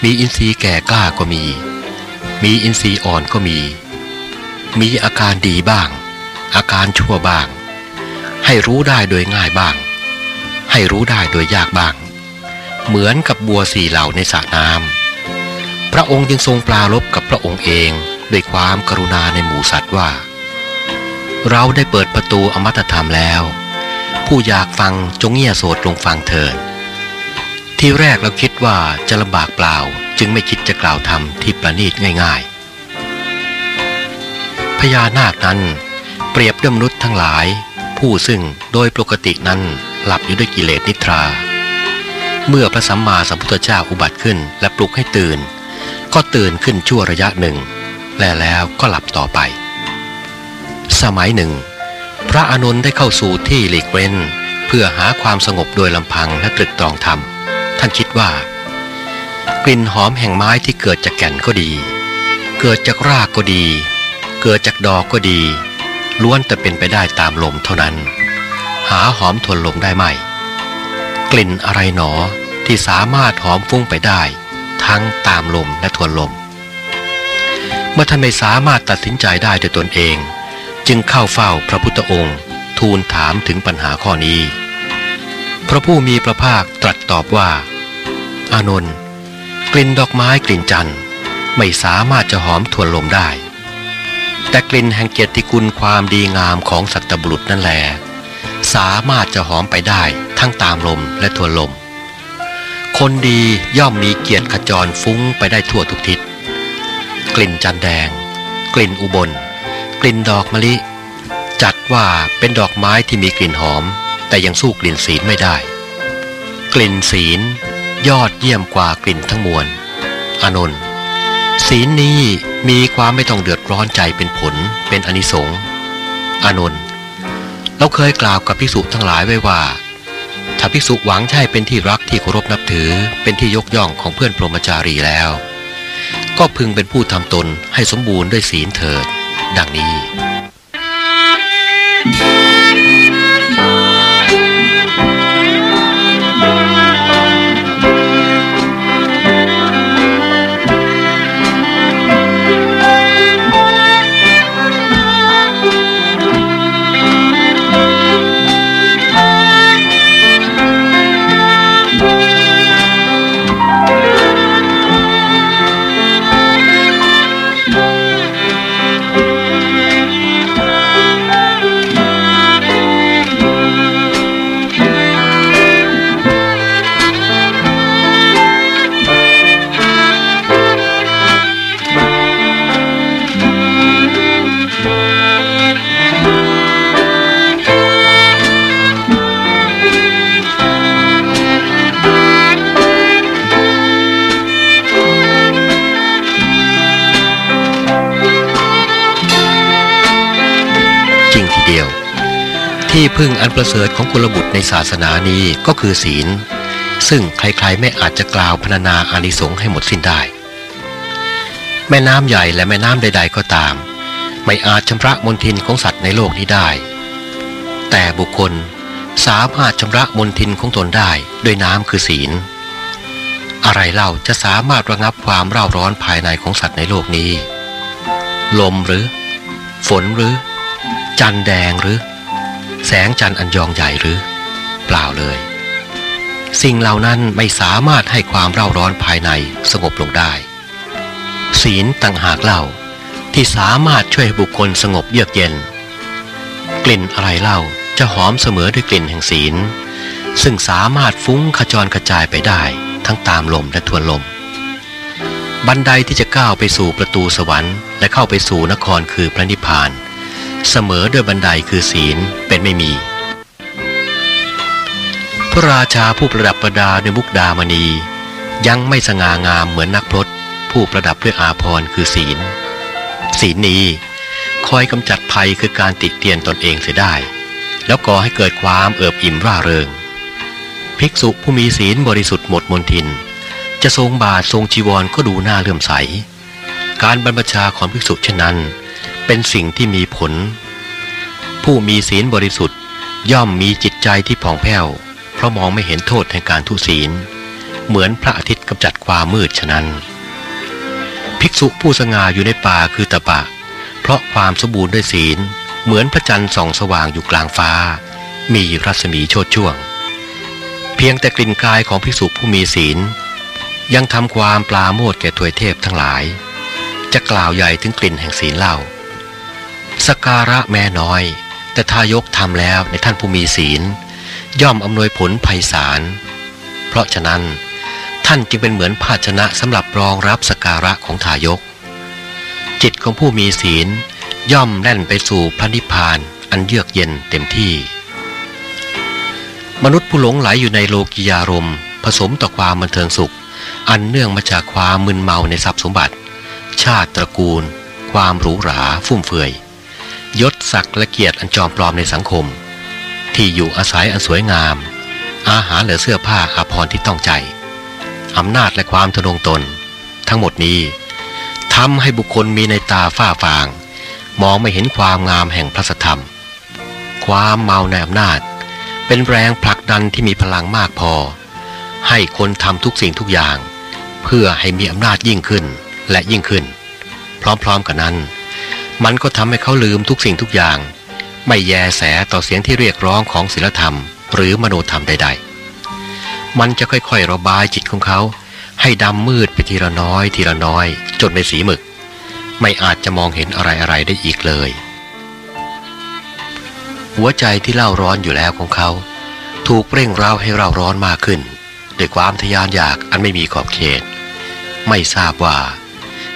มีอินทรีย์แก่กล้าก็มี มีอินทรีย์อ่อนก็มี มีอาการดีบ้าง อาการชั่วบ้าง ให้รู้ได้โดยง่ายบ้าง ให้รู้ได้โดยยากบ้าง เหมือนกับบัวสี่เหล่าในสระน้ำพระองค์จึงทรงปลารบกับพระองค์เอง ด้วยความกรุณาในหมู่สัตว์ว่า เราได้เปิดประตูอมตะธรรมแล้ว ผู้อยากฟังจงเงี่ยโสดลงฟังเถิดที่แรกเราคิดว่าจะลำบากเปล่าจึงไม่คิดจะกล่าวธรรมที่ประณีตง่าย ๆ พญานาคนั้นเปรียบด้วยมนุษย์ทั้งหลาย ผู้ซึ่งโดยปกตินั้นหลับอยู่ด้วยกิเลสนิทรา เมื่อพระสัมมาสัมพุทธเจ้าอุบัติขึ้นและปลุกให้ตื่น ก็ตื่นขึ้นชั่วระยะหนึ่ง และแล้วก็หลับต่อไป สมัยหนึ่ง พระอานนท์ได้เข้าสู่ที่หลีกเว้นเพื่อหาความสงบโดยลำพังและตรึกตรองธรรม ท่านคิดว่า กลิ่นหอมแห่งไม้ที่เกิดจากแก่นก็ดี เกิดจากรากก็ดี เกิดจากดอกก็ดี ล้วนแต่เป็นไปได้ตามลมเท่านั้น หาหอมทวนลมได้ไหม กลิ่นอะไรหนอที่สามารถหอมฟุ้งไปได้ ทั้งตามลมและทวนลม เมื่อท่านไม่สามารถตัดสินใจได้ด้วยตนเอง จึงเข้าเฝ้าพระพุทธองค์ ทูลถามถึงปัญหาข้อนี้ พระผู้มีพระภาคตรัสตอบว่า อานนท์กลิ่นดอกไม้กลิ่นจันทร์ไม่สามารถจะหอมทวนลมได้ แต่กลิ่นแห่งเกียรติคุณความดีงามของสัตบุรุษนั่นแหละสามารถจะหอมไปได้ทั้งตามลมและทวนลม คนดีย่อมมีเกียรติขจรฟุ้งไปได้ทั่วทุกทิศ กลิ่นจันแดง กลิ่นอุบล กลิ่นดอกมะลิ จัดว่าเป็นดอกไม้ที่มีกลิ่นหอม แต่ยังสู้กลิ่นศีลไม่ได้ กลิ่นศีล ยอดเยี่ยมกว่ากลิ่นทั้งมวลอานนท์ศีลนี้มีความไม่ต้องเดือดร้อนใจเป็นผลเป็นอนิสงส์อานนท์เราเคยกล่าวกับภิกษุทั้งหลายไว้ว่า ถ้าภิกษุหวังใช่เป็นที่รักที่เคารพนับถือเป็นที่ยกย่องของเพื่อนพรหมจารีแล้ว ก็พึงเป็นผู้ทำตนให้สมบูรณ์ด้วยศีลเถิด ดังนี้ ที่พึ่งอันประเสริฐของกุลบุตรในศาสนานี้ก็คือศีล ซึ่งใครๆไม่อาจจะกล่าวพรรณนาอานิสงส์ให้หมดสิ้นได้ แม่น้ำใหญ่และแม่น้ำใด ๆ ก็ตาม ไม่อาจชำระมลทินของสัตว์ในโลกนี้ได้ แต่บุคคลสามารถชำระมลทินของตนได้ด้วยน้ำคือศีล อะไรเล่าจะสามารถระงับความเร่าร้อนภายในของสัตว์ในโลกนี้ ลมหรือ ฝนหรือ จันแดงหรือ แสงจันทร์อันยองใหญ่หรือ เปล่าเลย สิ่งเหล่านั้นไม่สามารถให้ความเร่าร้อนภายในสงบลงได้ ศีลต่างหากเล่าที่สามารถช่วยบุคคลสงบเยือกเย็น กลิ่นอะไรเล่าจะหอมเสมอด้วยกลิ่นแห่งศีล ซึ่งสามารถฟุ้งขจรกระจายไปได้ทั้งตามลมและทวนลม บันไดที่จะก้าวไปสู่ประตูสวรรค์ และเข้าไปสู่นครคือพระนิพพาน เสมอด้วยบันไดคือศีล ไม่มี พระราชาผู้ประดับประดาด้วยมุกดามณี ยังไม่สง่างามเหมือนนักพรตผู้ประดับด้วยอาภรณ์คือศีล ศีลนี้คอยกำจัดภัยคือการติดเตียนตนเองเสียได้ แล้วก่อให้เกิดความเอิบอิ่มร่าเริง ภิกษุผู้มีศีลบริสุทธิ์หมดมนทิน จะทรงบาททรงจีวรก็ดูน่าเลื่อมใส การบรรพชาของภิกษุเช่นนั้น เป็นสิ่งที่มีผล ผู้มีศีลบริสุทธิ์ ย่อมมีจิตใจที่ผ่องแผ้ว เพราะมองไม่เห็นโทษแห่งการทุศีล เหมือนพระอาทิตย์กำจัดความมืดฉะนั้น ภิกษุผู้สง่าอยู่ในป่าคือตะปะ เพราะความสมบูรณ์ด้วยศีล เหมือนพระจันทร์ส่องสว่างอยู่กลางฟ้า มีรัศมีโชดช่วง เพียงแต่กลิ่นกายของภิกษุผู้มีศีล ยังทำความปลาโมดแก่ถวยเทพทั้งหลาย จะกล่าวใหญ่ถึงกลิ่นแห่งศีลเล่าสการะแม่น้อย แต่ทายกทำแล้วในท่านผู้มีศีล ย่อมอำนวยผลไพศาล เพราะฉะนั้นท่านจึงเป็นเหมือนภาชนะสำหรับรองรับสการะของทายก จิตของผู้มีศีลย่อมแล่นไปสู่พระนิพพานอันเยือกเย็นเต็มที่ มนุษย์ผู้หลงไหลอยู่ในโลกิยารมผสมต่อความบันเทิงสุข อันเนื่องมาจากความมึนเมาในทรัพย์สมบัติ ชาติตระกูล ความหรูหราฟุ่มเฟือย ยศศักดิ์และเกียรติอันจอมปลอมในสังคม ที่อยู่อาศัยอันสวยงาม อาหารและเสื้อผ้าอาภรณ์ที่ต้องใจ อำนาจและความทะนงตน ทั้งหมดนี้ทำให้บุคคลมีในตาฝ้าฟาง มองไม่เห็นความงามแห่งพระสธรรม ความเมาในอำนาจ เป็นแรงผลักดันที่มีพลังมากพอ ให้คนทำทุกสิ่งทุกอย่าง เพื่อให้มีอำนาจยิ่งขึ้นและยิ่งขึ้น พร้อมๆกันนั้น มันก็ทำให้เขาลืมทุกสิ่งทุกอย่าง ไม่แยแสต่อเสียงที่เรียกร้องของศีลธรรม หรือมโนธรรมใด ๆ มันจะค่อยๆระบายจิตของเขา ให้ดำมืดไปทีละน้อยทีละน้อย จนเป็นสีหมึก ไม่อาจจะมองเห็นอะไรๆได้อีกเลย หัวใจที่เล่าร้อนอยู่แล้วของเขา ถูกเร่งเร้าให้เร่าร้อนมากขึ้นด้วยความทยานอยากอันไม่มีขอบเขต ไม่ทราบว่า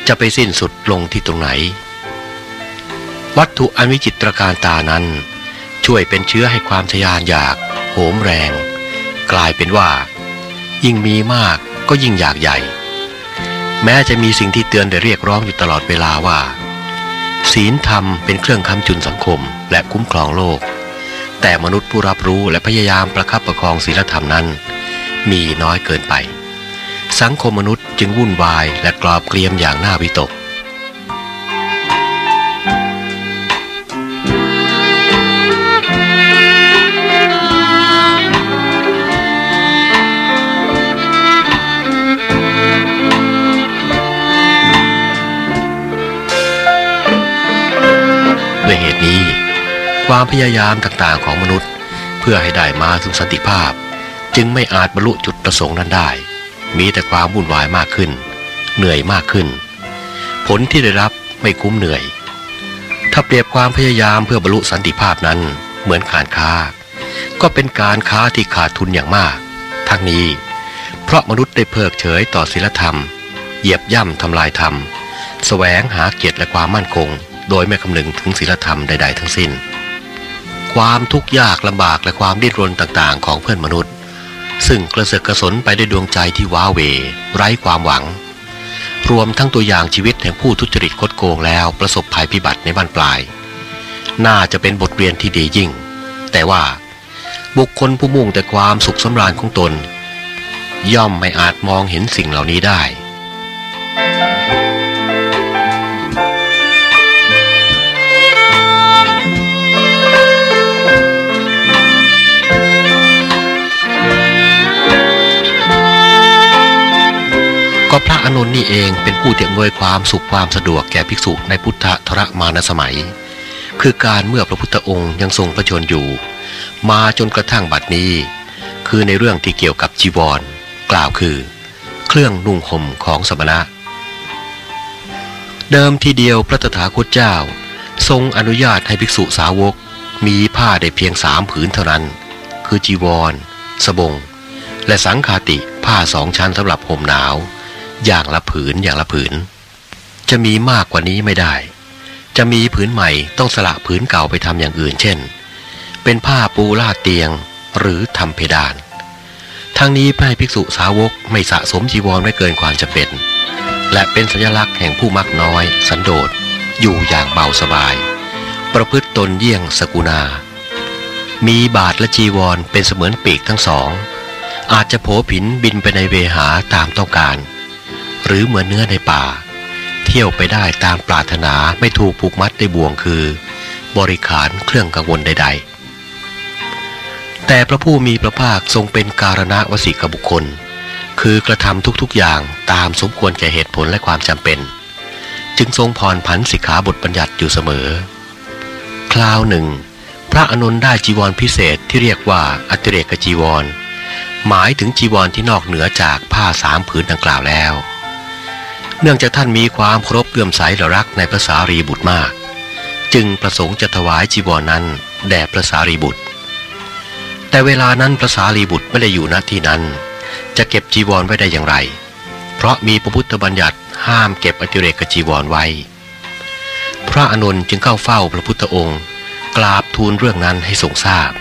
จะไปสิ้นสุดลงที่ตรงไหน วัตถุอันวิจิตรการตานั้น ช่วยเป็นเชื้อให้ความทยานอยากโหมแรง กลายเป็นว่า ยิ่งมีมากก็ยิ่งอยากใหญ่ แม้จะมีสิ่งที่เตือนแต่เรียกร้องอยู่ตลอดเวลาว่า ศีลธรรมเป็นเครื่องค้ำจุนสังคมและคุ้มครองโลก แต่มนุษย์ผู้รับรู้และพยายามประคับประคองศีลธรรมนั้น มีน้อยเกินไป สังคมมนุษย์จึงวุ่นวายและกรอบเกลียมอย่างน่าวิตก ความพยายามต่างๆของมนุษย์ เพื่อให้ได้มาถึงสันติภาพ จึงไม่อาจบรรลุจุดประสงค์นั้นได้ มีแต่ความวุ่นวายมากขึ้น เหนื่อยมากขึ้น ผลที่ได้รับไม่คุ้มเหนื่อย ถ้าเปรียบความพยายามเพื่อบรรลุสันติภาพนั้นเหมือนการค้า ก็เป็นการค้าที่ขาดทุนอย่างมาก ทั้งนี้ เพราะมนุษย์ได้เพิกเฉยต่อศีลธรรม เหยียบย่ำทำลายธรรมแสวงหาเกียรติและความมั่นคง โดยไม่คำนึงถึงศีลธรรมใด ๆ ทั้งสิ้น ความทุกข์ยากลำบากและความดิ้นรนต่างๆ ของเพื่อนมนุษย์ ซึ่งกระเสือกกระสนไปด้วยดวงใจที่ว้าเว ไร้ความหวัง รวมทั้งตัวอย่างชีวิตแห่งผู้ทุจริตคดโกงแล้วประสบภัยพิบัติในบ้านปลาย น่าจะเป็นบทเรียนที่ดียิ่ง แต่ว่า บุคคลผู้มุ่งแต่ความสุขสำราญของตน ย่อมไม่อาจมองเห็นสิ่งเหล่านี้ได้ ก็พระอานนท์นี่เองเป็นผู้เที่อำนวยความสุขความสะดวกแก่ภิกษุในพุทธทรมานสมัยคือคือการเมื่อพระพุทธองค์ยังทรงพระชนอยู่ มาจนกระทั่งบัดนี้ คือในเรื่องที่เกี่ยวกับจีวร กล่าวคือ เครื่องนุ่งห่มของสมณะ เดิมทีเดียวพระตถาคตเจ้า ทรงอนุญาตให้ภิกษุสาวก มีผ้าได้เพียงสามผืนเท่านั้น คือจีวร สบง และสังคาติผ้าสองชั้นสำหรับห่มหนาว อย่างละผืนอย่างละผืน จะมีมากกว่านี้ไม่ได้ จะมีผืนใหม่ต้องสละผืนเก่าไปทำอย่างอื่น เช่น เป็นผ้าปูลาดเตียงหรือทำเพดาน ทั้งนี้เพื่อให้ภิกษุสาวกไม่สะสมจีวรไว้เกินความจำเป็น และเป็นสัญลักษณ์แห่งผู้มักน้อย สันโดษ อยู่อย่างเบาสบาย ประพฤติตนเยี่ยงสกุณา มีบาทและจีวรเป็นเสมือนปีกทั้งสองอาจจะโผผินบินไปในเวหาตามต้องการ หรือเหมือนเนื้อในป่า เที่ยวไปได้ตามปรารถนาไม่ถูกผูกมัดในบ่วงคือ บริขารเครื่องกังวลใด ๆ แต่พระผู้มีพระภาคทรงเป็นการณะวสิกบุคคล คือกระทำทุกๆอย่างตามสมควรแก่เหตุผลและความจำเป็น จึงทรงผ่อนผันสิกขาบทบัญญัติอยู่เสมอ คราวหนึ่ง พระอนุนได้จีวรพิเศษที่เรียกว่าอัติเรกจีวรหมายถึงจีวรที่นอกเหนือจากผ้าสามผืนดังกล่าวแล้ว เนื่องจากท่านมีความเคารพเลื่อมใสและรักในพระสารีบุตรมาก จึงประสงค์จะถวายจีวรนนั้นแด่พระสารีบุตร แต่เวลานั้นพระสารีบุตรไม่ได้อยู่ณที่นั้น จะเก็บจีวรไว้ได้อย่างไร เพราะมีพระพุทธบัญญัติห้ามเก็บอติเรกจีวรไว้ พระอานนจึงเข้าเฝ้าพระพุทธองค์กราบทูลเรื่องนั้นให้ทรงทราบ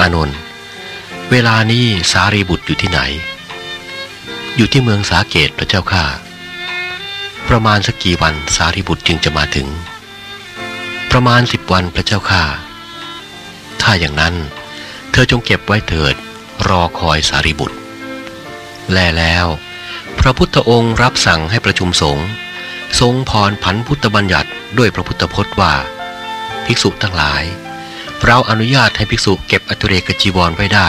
อานนท์เวลานี้สารีบุตรอยู่ที่ไหน อยู่ที่เมืองสาเกตพระเจ้าข้า ประมาณสักกี่วันสารีบุตรจึงจะมาถึง ประมาณสิบวันพระเจ้าข้าถ้าอย่างนั้น เธอจงเก็บไว้เถิด รอคอยสารีบุตร แลแล้ว พระพุทธองค์รับสั่งให้ประชุมสงฆ์ทรงพรผันพุทธบัญญัติด้วยพระพุทธพจน์ว่า ภิกษุทั้งหลาย เราอนุญาตให้ภิกษุเก็บอตุเรกจีวรไว้ได้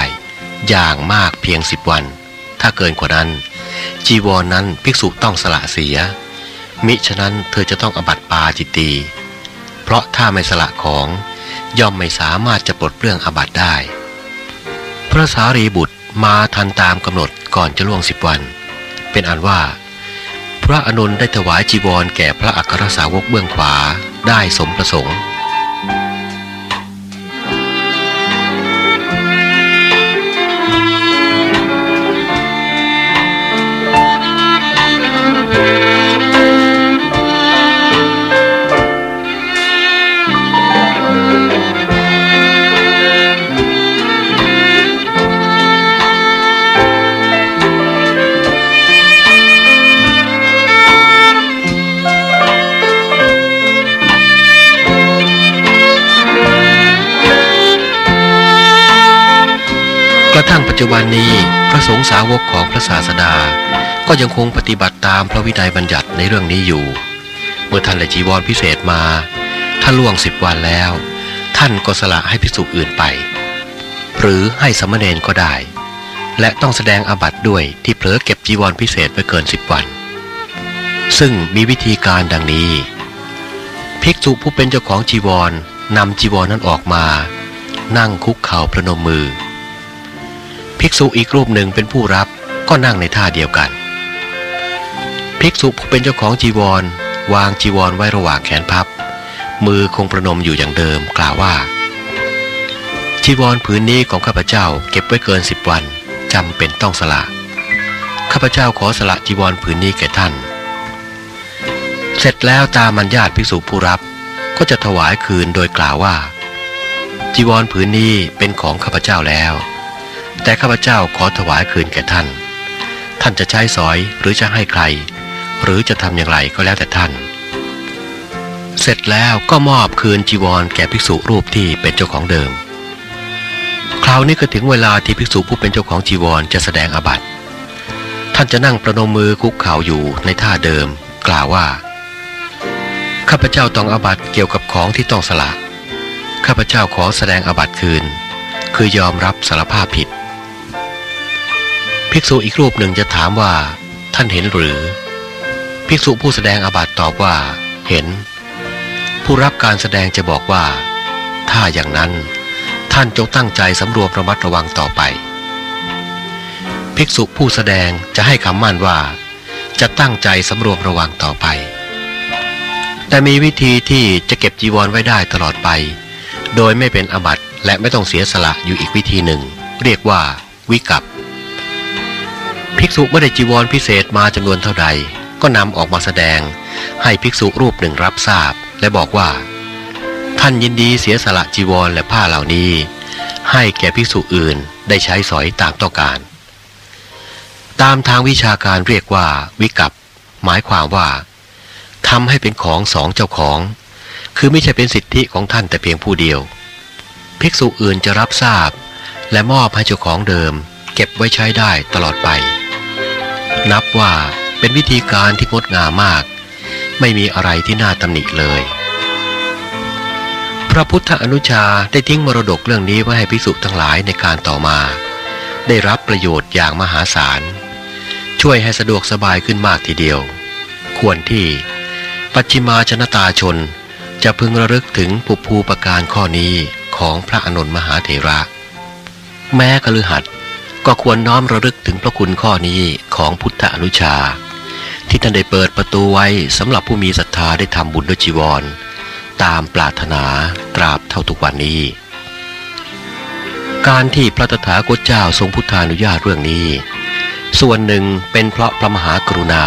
อย่างมากเพียงสิบวัน ถ้าเกินกว่านั้น จีวรนนั้นภิกษุต้องสละเสีย มิฉะนั้นเธอจะต้องอบัตปาจิตตี เพราะถ้าไม่สละของย่อมไม่สามารถจะปลดเปลื้องอบัตได้ พระสารีบุตรมาทันตามกำหนดก่อนจะล่วงสิบวัน เป็นอันว่า พระอนุนได้ถวายจีวรแก่พระอัครสาวกเบื้องขวาได้สมประสงค์ จจุบันนี้พระสงฆ์สาวกของพระศาสดา ก็ยังคงปฏิบัติตามพระวินัยบัญญัติในเรื่องนี้อยู่ เมื่อท่านได้จีวรพิเศษมา ถ้าล่วงสิบวันแล้ว ท่านก็สละให้ภิกษุอื่นไป หรือให้สมณเณรก็ได้ และต้องแสดงอาบัติด้วยที่เผลอเก็บจีวรพิเศษไปเกินสิบวัน ซึ่งมีวิธีการดังนี้ ภิกษุผู้เป็นเจ้าของจีวรนำจีวรนั้นออกมา นั่งคุกเข่าประนมมือ ภิกษุอีกรูปหนึ่งเป็นผู้รับก็นั่งในท่าเดียวกัน ภิกษุผู้เป็นเจ้าของจีวร วางจีวรไว้ระหว่างแขนพับ มือคงประนมอยู่อย่างเดิมกล่าวว่า จีวรผืนนี้ของข้าพเจ้าเก็บไว้เกินสิบวันจำเป็นต้องสละข้าพเจ้าขอสละจีวรผืนนี้แก่ท่าน เสร็จแล้วตามัญญาติภิกษุผู้รับก็จะถวายคืนโดยกล่าวว่า จีวรผืนนี้เป็นของข้าพเจ้าแล้ว แต่ข้าพเจ้าขอถวายคืนแก่ท่าน ท่านจะใช้สอยหรือจะให้ใคร หรือจะทำอย่างไรก็แล้วแต่ท่าน เสร็จแล้วก็มอบคืนจีวรแก่ภิกษุรูปที่เป็นเจ้าของเดิม คราวนี้ก็ถึงเวลาที่ภิกษุผู้เป็นเจ้าของจีวรจะแสดงอาบัติ ท่านจะนั่งประนมมือคุกเข่าอยู่ในท่าเดิม กล่าวว่าข้าพเจ้าต้องอาบัติเกี่ยวกับของที่ต้องสละข้าพเจ้าขอแสดงอาบัติคืน คือยอมรับสารภาพผิด ภิกษุอีกรูปหนึ่งจะถามว่า ท่านเห็นหรือ ภิกษุผู้แสดงอาบัติตอบว่า เห็น ผู้รับการแสดงจะบอกว่า ถ้าอย่างนั้น ท่านจงตั้งใจสำรวมระมัดระวังต่อไป ภิกษุผู้แสดงจะให้คำมั่นว่า จะตั้งใจสำรวมระวังต่อไป แต่มีวิธีที่จะเก็บจีวรไว้ได้ตลอดไป โดยไม่เป็นอบัตและไม่ต้องเสียสละอยู่อีกวิธีหนึ่ง เรียกว่า วิกัป ภิกษุเมื่อได้จีวรพิเศษมาจำนวนเท่าใด ก็นำออกมาแสดง ให้ภิกษุรูปหนึ่งรับทราบ และบอกว่า ท่านยินดีเสียสละจีวรและผ้าเหล่านี้ ให้แก่ภิกษุอื่นได้ใช้สอยตามต้องการ ตามทางวิชาการเรียกว่า วิกัปหมายความว่าทำให้เป็นของสองเจ้าของ คือไม่ใช่เป็นสิทธิของท่านแต่เพียงผู้เดียว ภิกษุอื่นจะรับทราบ และมอบให้เจ้าของเดิม เก็บไว้ใช้ได้ตลอดไป นับว่าเป็นวิธีการที่งดงามมาก ไม่มีอะไรที่น่าตำหนิเลย พระพุทธอนุชาได้ทิ้งมรดกเรื่องนี้ไว้ให้ภิกษุทั้งหลายในการต่อมา ได้รับประโยชน์อย่างมหาศาล ช่วยให้สะดวกสบายขึ้นมากทีเดียว ควรที่ปัจฉิมาชนตาชนจะพึงระลึกถึงปุภูประการข้อนี้ของพระอนุนมหาเถระ แม้กลือหัด ก็ควรน้อมระลึกถึงพระคุณข้อนี้ของพุทธอนุชา ที่ท่านได้เปิดประตูไว้สำหรับผู้มีศรัทธาได้ทำบุญด้วยจีวร ตามปรารถนาตราบเท่าทุกวันนี้ การที่พระตถาคตเจ้าทรงพุทธานุญาตเรื่องนี้ ส่วนหนึ่งเป็นเพราะพระมหากรุณา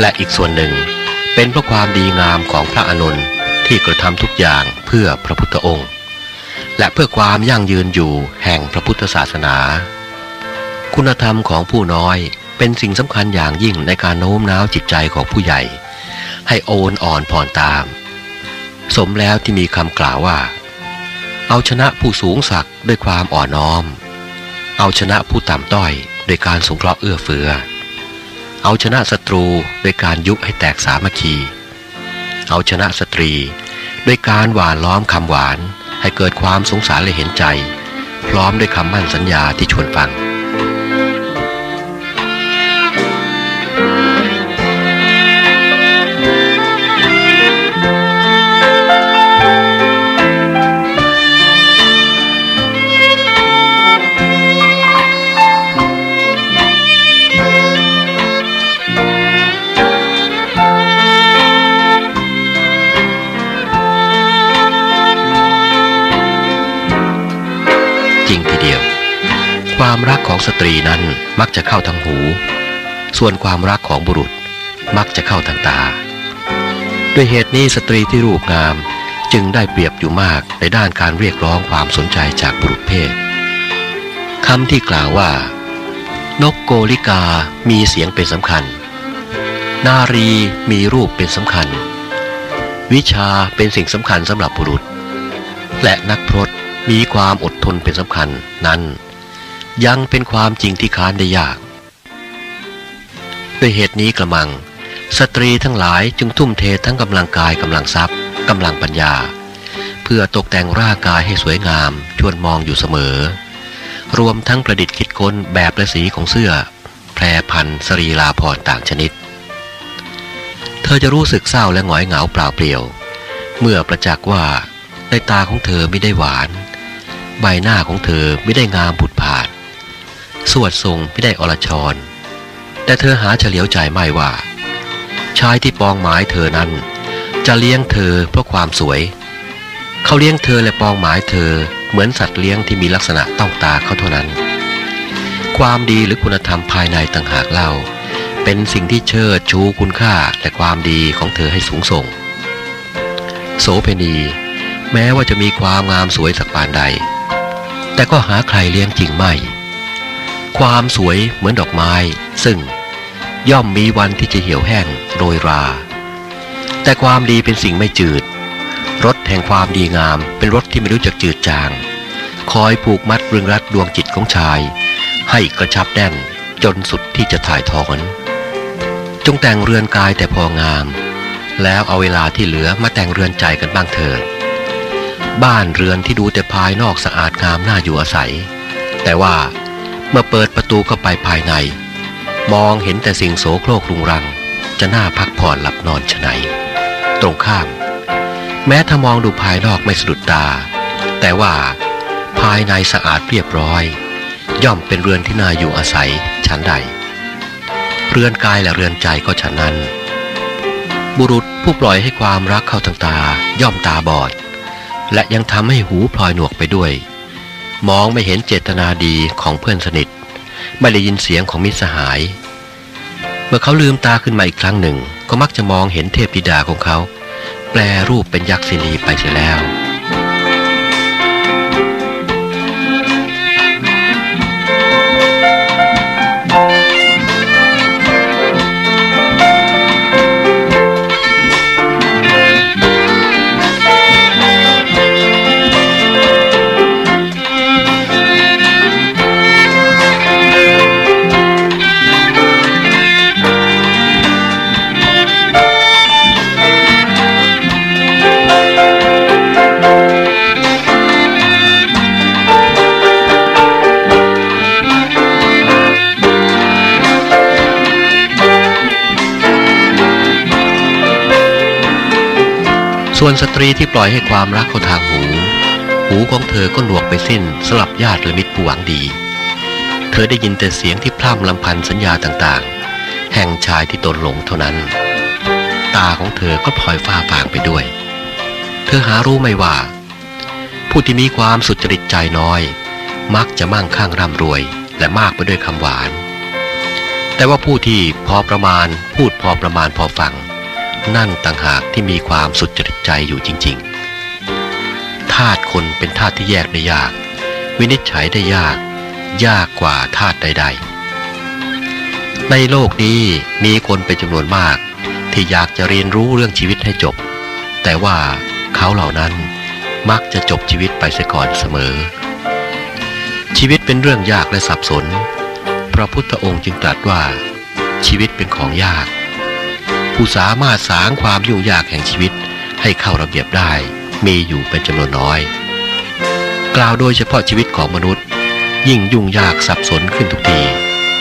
และอีกส่วนหนึ่งเป็นเพราะความดีงามของพระอนุนที่กระทำทุกอย่างเพื่อพระพุทธองค์ และเพื่อความยั่งยืนอยู่แห่งพระพุทธศาสนา คุณธรรมของผู้น้อยเป็นสิ่งสำคัญอย่างยิ่งในการโน้มน้าวจิตใจของผู้ใหญ่ ให้โอนอ่อนผ่อนตาม สมแล้วที่มีคำกล่าวว่า เอาชนะผู้สูงศักดิ์ด้วยความอ่อนน้อม เอาชนะผู้ต่ำต้อยโดยการสงเคราะห์เอื้อเฟื้อเอาชนะศัตรูโดยการยุให้แตกสามัคคี เอาชนะสตรีด้วยการหวานล้อมคำหวานให้เกิดความสงสารและเห็นใจ พร้อมด้วยคำมั่นสัญญาที่ชวนฟัง ความรักของสตรีนั้นมักจะเข้าทางหู ส่วนความรักของบุรุษมักจะเข้าทางตา ด้วยเหตุนี้สตรีที่รูปงามจึงได้เปรียบอยู่มากในด้านการเรียกร้องความสนใจจากบุรุษเพศคำที่กล่าวว่า นกโกลิกามีเสียงเป็นสำคัญ นารีมีรูปเป็นสำคัญ วิชาเป็นสิ่งสำคัญสำหรับบุรุษ และนักพรตมีความอดทนเป็นสำคัญนั้น ยังเป็นความจริงที่ค้านได้ยาก ด้วยเหตุนี้กระมัง สตรีทั้งหลายจึงทุ่มเททั้งกำลังกายกำลังทรัพย์กำลังปัญญา เพื่อตกแต่งร่างกายให้สวยงาม ชวนมองอยู่เสมอ รวมทั้งประดิษฐ์คิดค้นแบบและสีของเสื้อ แพรพันสรีลาพรต่างชนิด เธอจะรู้สึกเศร้าและหงอยเหงาเปล่าเปลี่ยว เมื่อประจักษ์ว่าในตาของเธอไม่ได้หวาน ใบหน้าของเธอไม่ได้งามผุด สวดทรงไม่ได้อรชร แต่เธอหาเฉลียวใจไม่ว่า ชายที่ปองหมายเธอนั้น จะเลี้ยงเธอเพราะความสวย เขาเลี้ยงเธอและปองหมายเธอเหมือนสัตว์เลี้ยงที่มีลักษณะต้องตาเขาเท่านั้น ความดีหรือคุณธรรมภายในต่างหากเล่า เป็นสิ่งที่เชิดชูคุณค่าและความดีของเธอให้สูงส่ง โสเพณีแม้ว่าจะมีความงามสวยสักปานใด แต่ก็หาใครเลี้ยงจริงไม่ ความสวยเหมือนดอกไม้ ซึ่งย่อมมีวันที่จะเหี่ยวแห้งโรยรา แต่ความดีเป็นสิ่งไม่จืดรถแห่งความดีงามเป็นรถที่ไม่รู้จักจืดจาง คอยผูกมัดเรึงรัดดวงจิตของชาย ให้กระชับแน่นจนสุดที่จะถ่ายถอน จงแต่งเรือนกายแต่พองาม แล้วเอาเวลาที่เหลือมาแต่งเรือนใจกันบ้างเถิดบ้านเรือนที่ดูแต่ภายนอกสะอาดงามน่าอยู่อาศัย แต่ว่า เมื่อเปิดประตูเข้าไปภายใน มองเห็นแต่สิ่งโสโครกรุงรัง จะน่าพักผ่อนหลับนอนชไหน ตรงข้าม แม้ถ้ามองดูภายนอกไม่สะดุดตา แต่ว่าภายในสะอาดเรียบร้อย ย่อมเป็นเรือนที่น่าอยู่อาศัยชั้นใด เรือนกายและเรือนใจก็ฉันนั้น บุรุษผู้ปล่อยให้ความรักเข้าทางตาย่อมตาบอด และยังทำให้หูพลอยหนวกไปด้วย มองไม่เห็นเจตนาดีของเพื่อนสนิท ไม่ได้ยินเสียงของมิตรสหาย เมื่อเขาลืมตาขึ้นมาอีกครั้งหนึ่ง ก็มักจะมองเห็นเทพธิดาของเขา แปลรูปเป็นยักษินีไปเสียแล้ว ส่วนสตรีที่ปล่อยให้ความรักเข้าทางหู หูของเธอก็หนวกไปสิ้นสลับญาติและมิตรผู้หวังดี เธอได้ยินแต่เสียงที่พร่ำลำพันสัญญาต่างๆ แห่งชายที่ตนหลงเท่านั้น ตาของเธอก็พลอยฟ้าฟางไปด้วย เธอหารู้ไม่ว่า ผู้ที่มีความสุจริตใจน้อย มักจะมั่งคั่งร่ำรวย และมากไปด้วยคำหวาน แต่ว่าผู้ที่พอประมาณพูดพอประมาณพอฟัง นั่นต่างหากที่มีความสุดจริตใจอยู่จริง ๆ ธาตุคนเป็นธาตุที่แยกได้ยาก วินิจฉัยได้ยาก ยากกว่าธาตุใด ๆ ในโลกนี้มีคนเป็นจำนวนมาก ที่อยากจะเรียนรู้เรื่องชีวิตให้จบ แต่ว่าเขาเหล่านั้นมักจะจบชีวิตไปเสียก่อนเสมอ ชีวิตเป็นเรื่องยากและสับสน พระพุทธองค์จึงตรัสว่าชีวิตเป็นของยาก ผู้สามารถสางความยุ่งยากแห่งชีวิตให้เข้าระเบียบได้ มีอยู่เป็นจำนวนน้อย กล่าวโดยเฉพาะชีวิตของมนุษย์ ยิ่งยุ่งยากสับสนขึ้นทุกที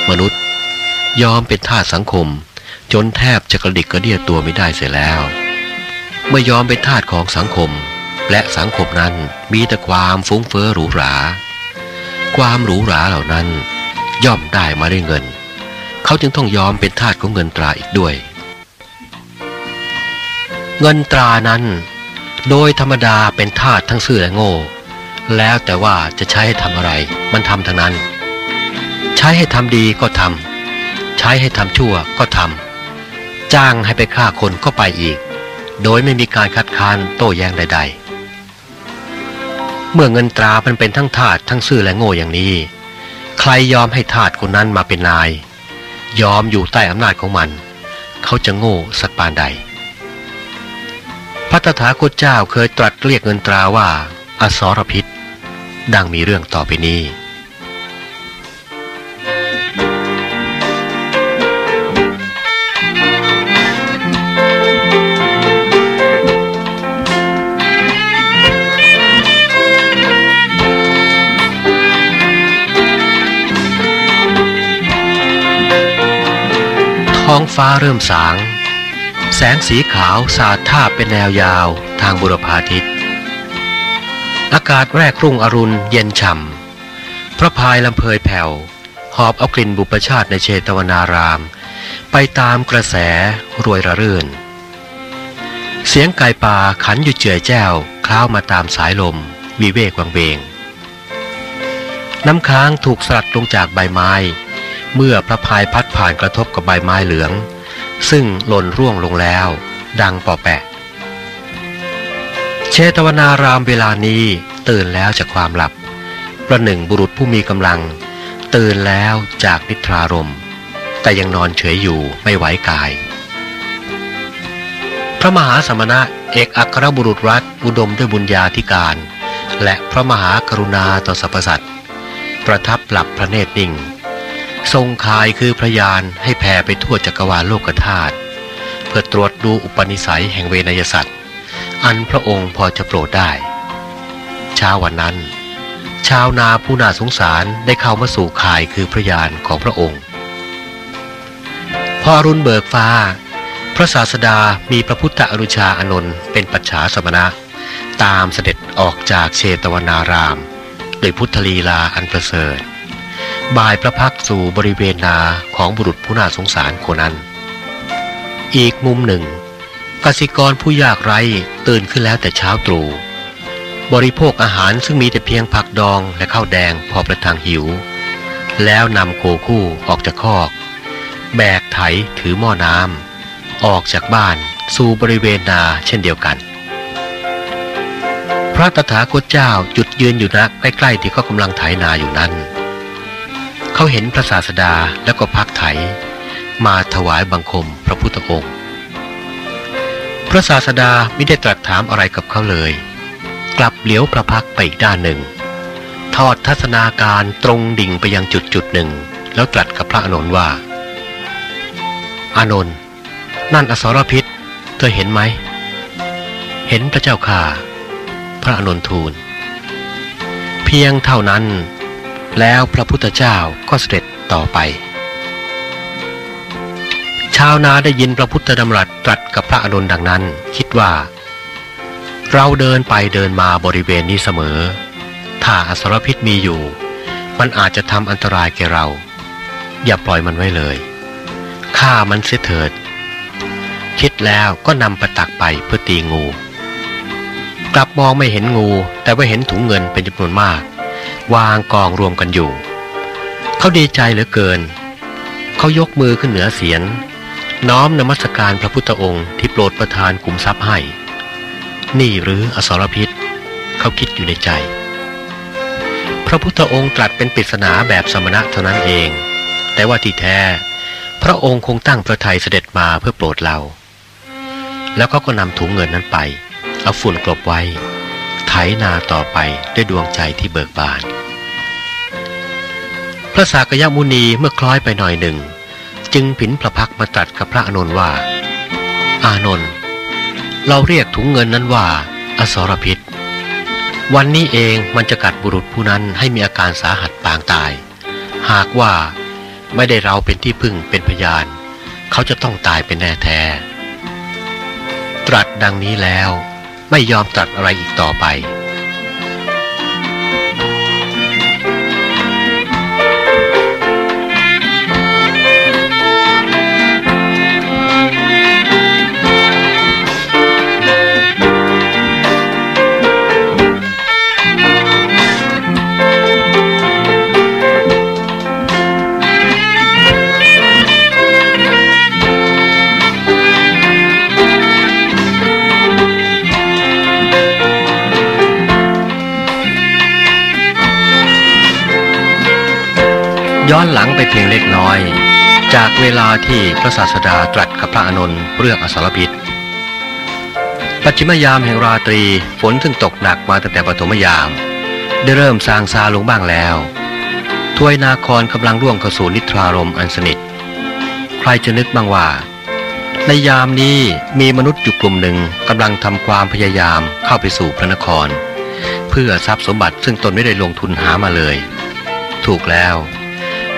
มนุษย์ ยอมเป็นทาสสังคม จนแทบจะกระดิกกระเดียตัวไม่ได้เสียแล้ว เมื่อยอมเป็นทาสของสังคม และสังคมนั้นมีแต่ความฟุ้งเฟ้อหรูหรา ความหรูหราเหล่านั้นย่อมได้มาด้วยเงิน เขาจึงต้องยอมเป็นทาสของเงินตราอีกด้วย เงินตรานั้น โดยธรรมดาเป็นทาสทั้งซื่อและโง่ แล้วแต่ว่าจะใช้ให้ทำอะไร มันทำทั้งนั้น ใช้ให้ทำดีก็ทำใช้ให้ทำชั่วก็ทำจ้างให้ไปฆ่าคนก็ไปอีก โดยไม่มีการคัดค้านโต้แย้งใด ๆ เมื่อเงินตรามันเป็นทั้งทาสทั้งซื่อและโง่อย่างนี้ ใครยอมให้ทาสคนนั้นมาเป็นนาย ยอมอยู่ใต้อำนาจของมัน เขาจะโง่สักปานใด ระตถาคตเจ้าเคยตรัสเรียกเงินตราว่า อสรพิษ ดังมีเรื่องต่อไปนี้ท้องฟ้าเริ่มสาง แสงสีขาวสาดทาเป็นแนวยาวทางบุรพาทิตย์อากาศแรกรุ่งอรุณเย็นฉ่ำพระพายลำเพยแผ่ว หอบเอากลิ่นบุปชาติในเชตวนาราม ไปตามกระแสรวยระรื่น เสียงไก่ป่าขันอยู่เจือยแจ้วคล้าวมาตามสายลม วิเวกวังเบงน้ำค้างถูกสลัดลงจากใบไม้ เมื่อพระพายพัดผ่านกระทบกับใบไม้เหลือง ซึ่งหล่นร่วงลงแล้ว ดังปอแปะ เชตวนารามเวลานี้ตื่นแล้วจากความหลับ ประหนึ่งบุรุษผู้มีกำลัง ตื่นแล้วจากนิทรารม แต่ยังนอนเฉยอยู่ไม่ไหวกาย พระมหาสมณะเอกอัครบุรุษรัฐอุดมด้วยบุญญาธิการ และพระมหากรุณาต่อสรรพสัตว์ประทับหลับพระเนตรนิ่ง ทรงคายคือพระยานให้แผ่ไปทั่วจักรวาลโลกธาตุเพื่อตรวจดูอุปนิสัยแห่งเวนยสัตว์อันพระองค์พอจะโปรดได้ เช้าวันนั้น ชาวนาผู้น่าสงสารได้เข้ามาสู่คายคือพระยานของพระองค์ พอรุณเบิกฟ้า พระศาสดามีพระพุทธอนุชาอานนท์เป็นปัจฉาสมณะ ตามเสด็จออกจากเชตวนาราม โดยพุทธลีลาอันประเสริฐ บ่ายพระพักสู่บริเวณนาของบุรุษผู้น่าสงสารคนนั้น อีกมุมหนึ่งกสิกรผู้ยากไร้ตื่นขึ้นแล้วแต่เช้าตรู่บริโภคอาหารซึ่งมีแต่เพียงผักดองและข้าวแดงพอประทังหิว แล้วนำโคคู่ออกจากคอก แบกไถถือหม้อน้ำออกจากบ้านสู่บริเวณนาเช่นเดียวกัน พระตถาคตเจ้าจุดยืนอยู่นะใกล้ๆที่เขากำลังไถนาอยู่นั้น เขาเห็นพระศาสดาแล้วก็พักไถ มาถวายบังคมพระพุทธองค์ พระศาสดาไม่ได้ตรัสถามอะไรกับเขาเลย กลับเหลียวพระพักไปอีกด้านหนึ่ง ทอดทัศนาการตรงดิ่งไปยังจุดจุดหนึ่ง แล้วตรัสกับพระอานนว่า อานนท์นั่นอสรพิษ เธอเห็นไหม เห็นพระเจ้าค่ะ พระอานนทูล เพียงเท่านั้น แล้วพระพุทธเจ้าก็เสด็จต่อไป ชาวนาได้ยินพระพุทธดำรัสตรัสกับพระอานนท์ดังนั้น คิดว่า เราเดินไปเดินมาบริเวณนี้เสมอ ถ้าอสรพิษมีอยู่ มันอาจจะทำอันตรายแก่เรา อย่าปล่อยมันไว้เลยฆ่ามันเสียเถิด คิดแล้วก็นำประตักไปเพื่อตีงู กลับมองไม่เห็นงูแต่ว่าเห็นถุงเงินเป็นจำนวนมาก วางกองรวมกันอยู่ เขาดีใจเหลือเกิน เขายกมือขึ้นเหนือเสียน น้อมนมัสการพระพุทธองค์ที่โปรดประทานกุมทรัพย์ให้ นี่หรืออสรพิษ เขาคิดอยู่ในใจ พระพุทธองค์ตรัสเป็นปริศนาแบบสมณะเท่านั้นเอง แต่ว่าที่แท้ พระองค์คงตั้งพระทัยเสด็จมาเพื่อโปรดเรา แล้วเขาก็นำถุงเงินนั้นไป เอาฝุ่นกลบไว้ไถนาต่อไปด้วยดวงใจที่เบิกบาน พระสากยมุนีเมื่อคล้อยไปหน่อยหนึ่ง จึงผินพระพักมาตรัสกับพระอานนท์ว่า อานนท์เราเรียกถุงเงินนั้นว่า อสรพิษ วันนี้เองมันจะกัดบุรุษผู้นั้นให้มีอาการสาหัสปางตาย หากว่าไม่ได้เราเป็นที่พึ่งเป็นพยาน เขาจะต้องตายเป็นแน่แท้ ตรัสดังนี้แล้วไม่ยอมตรัสอะไรอีกต่อไป อนหลังไปเพียงเล็กน้อย จากเวลาที่พระศาสดาตรัสกับพระอานนเรื่องอสรพิษ ปัจฉิมยามแห่งราตรีฝนซึ่งตกหนักมาตั้งแต่ปฐมยาม ได้เริ่มซางซาลงบ้างแล้วทวยนาครกำลังร่วงเข้าสู่นิทรารมอันสนิท ใครจะนึกบ้างว่า ในยามนี้มีมนุษย์อยู่กลุ่มหนึ่งกำลังทำความพยายามเข้าไปสู่พระนคร เพื่อทรัพย์สมบัติซึ่งตนไม่ได้ลงทุนหามาเลย ถูกแล้ว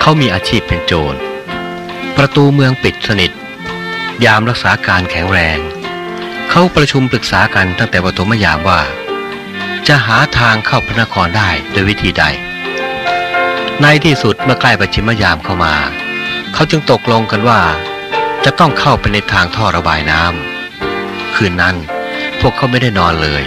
เขามีอาชีพเป็นโจร ประตูเมืองปิดสนิท ยามรักษาการแข็งแรง เขาประชุมปรึกษากันตั้งแต่ปฐมยามว่า จะหาทางเข้าพระนครได้โดยวิธีใด ในที่สุดเมื่อใกล้ปัจฉิมยามเข้ามา เขาจึงตกลงกันว่า จะต้องเข้าไปในทางท่อระบายน้ำคืนนั้นพวกเขาไม่ได้นอนเลย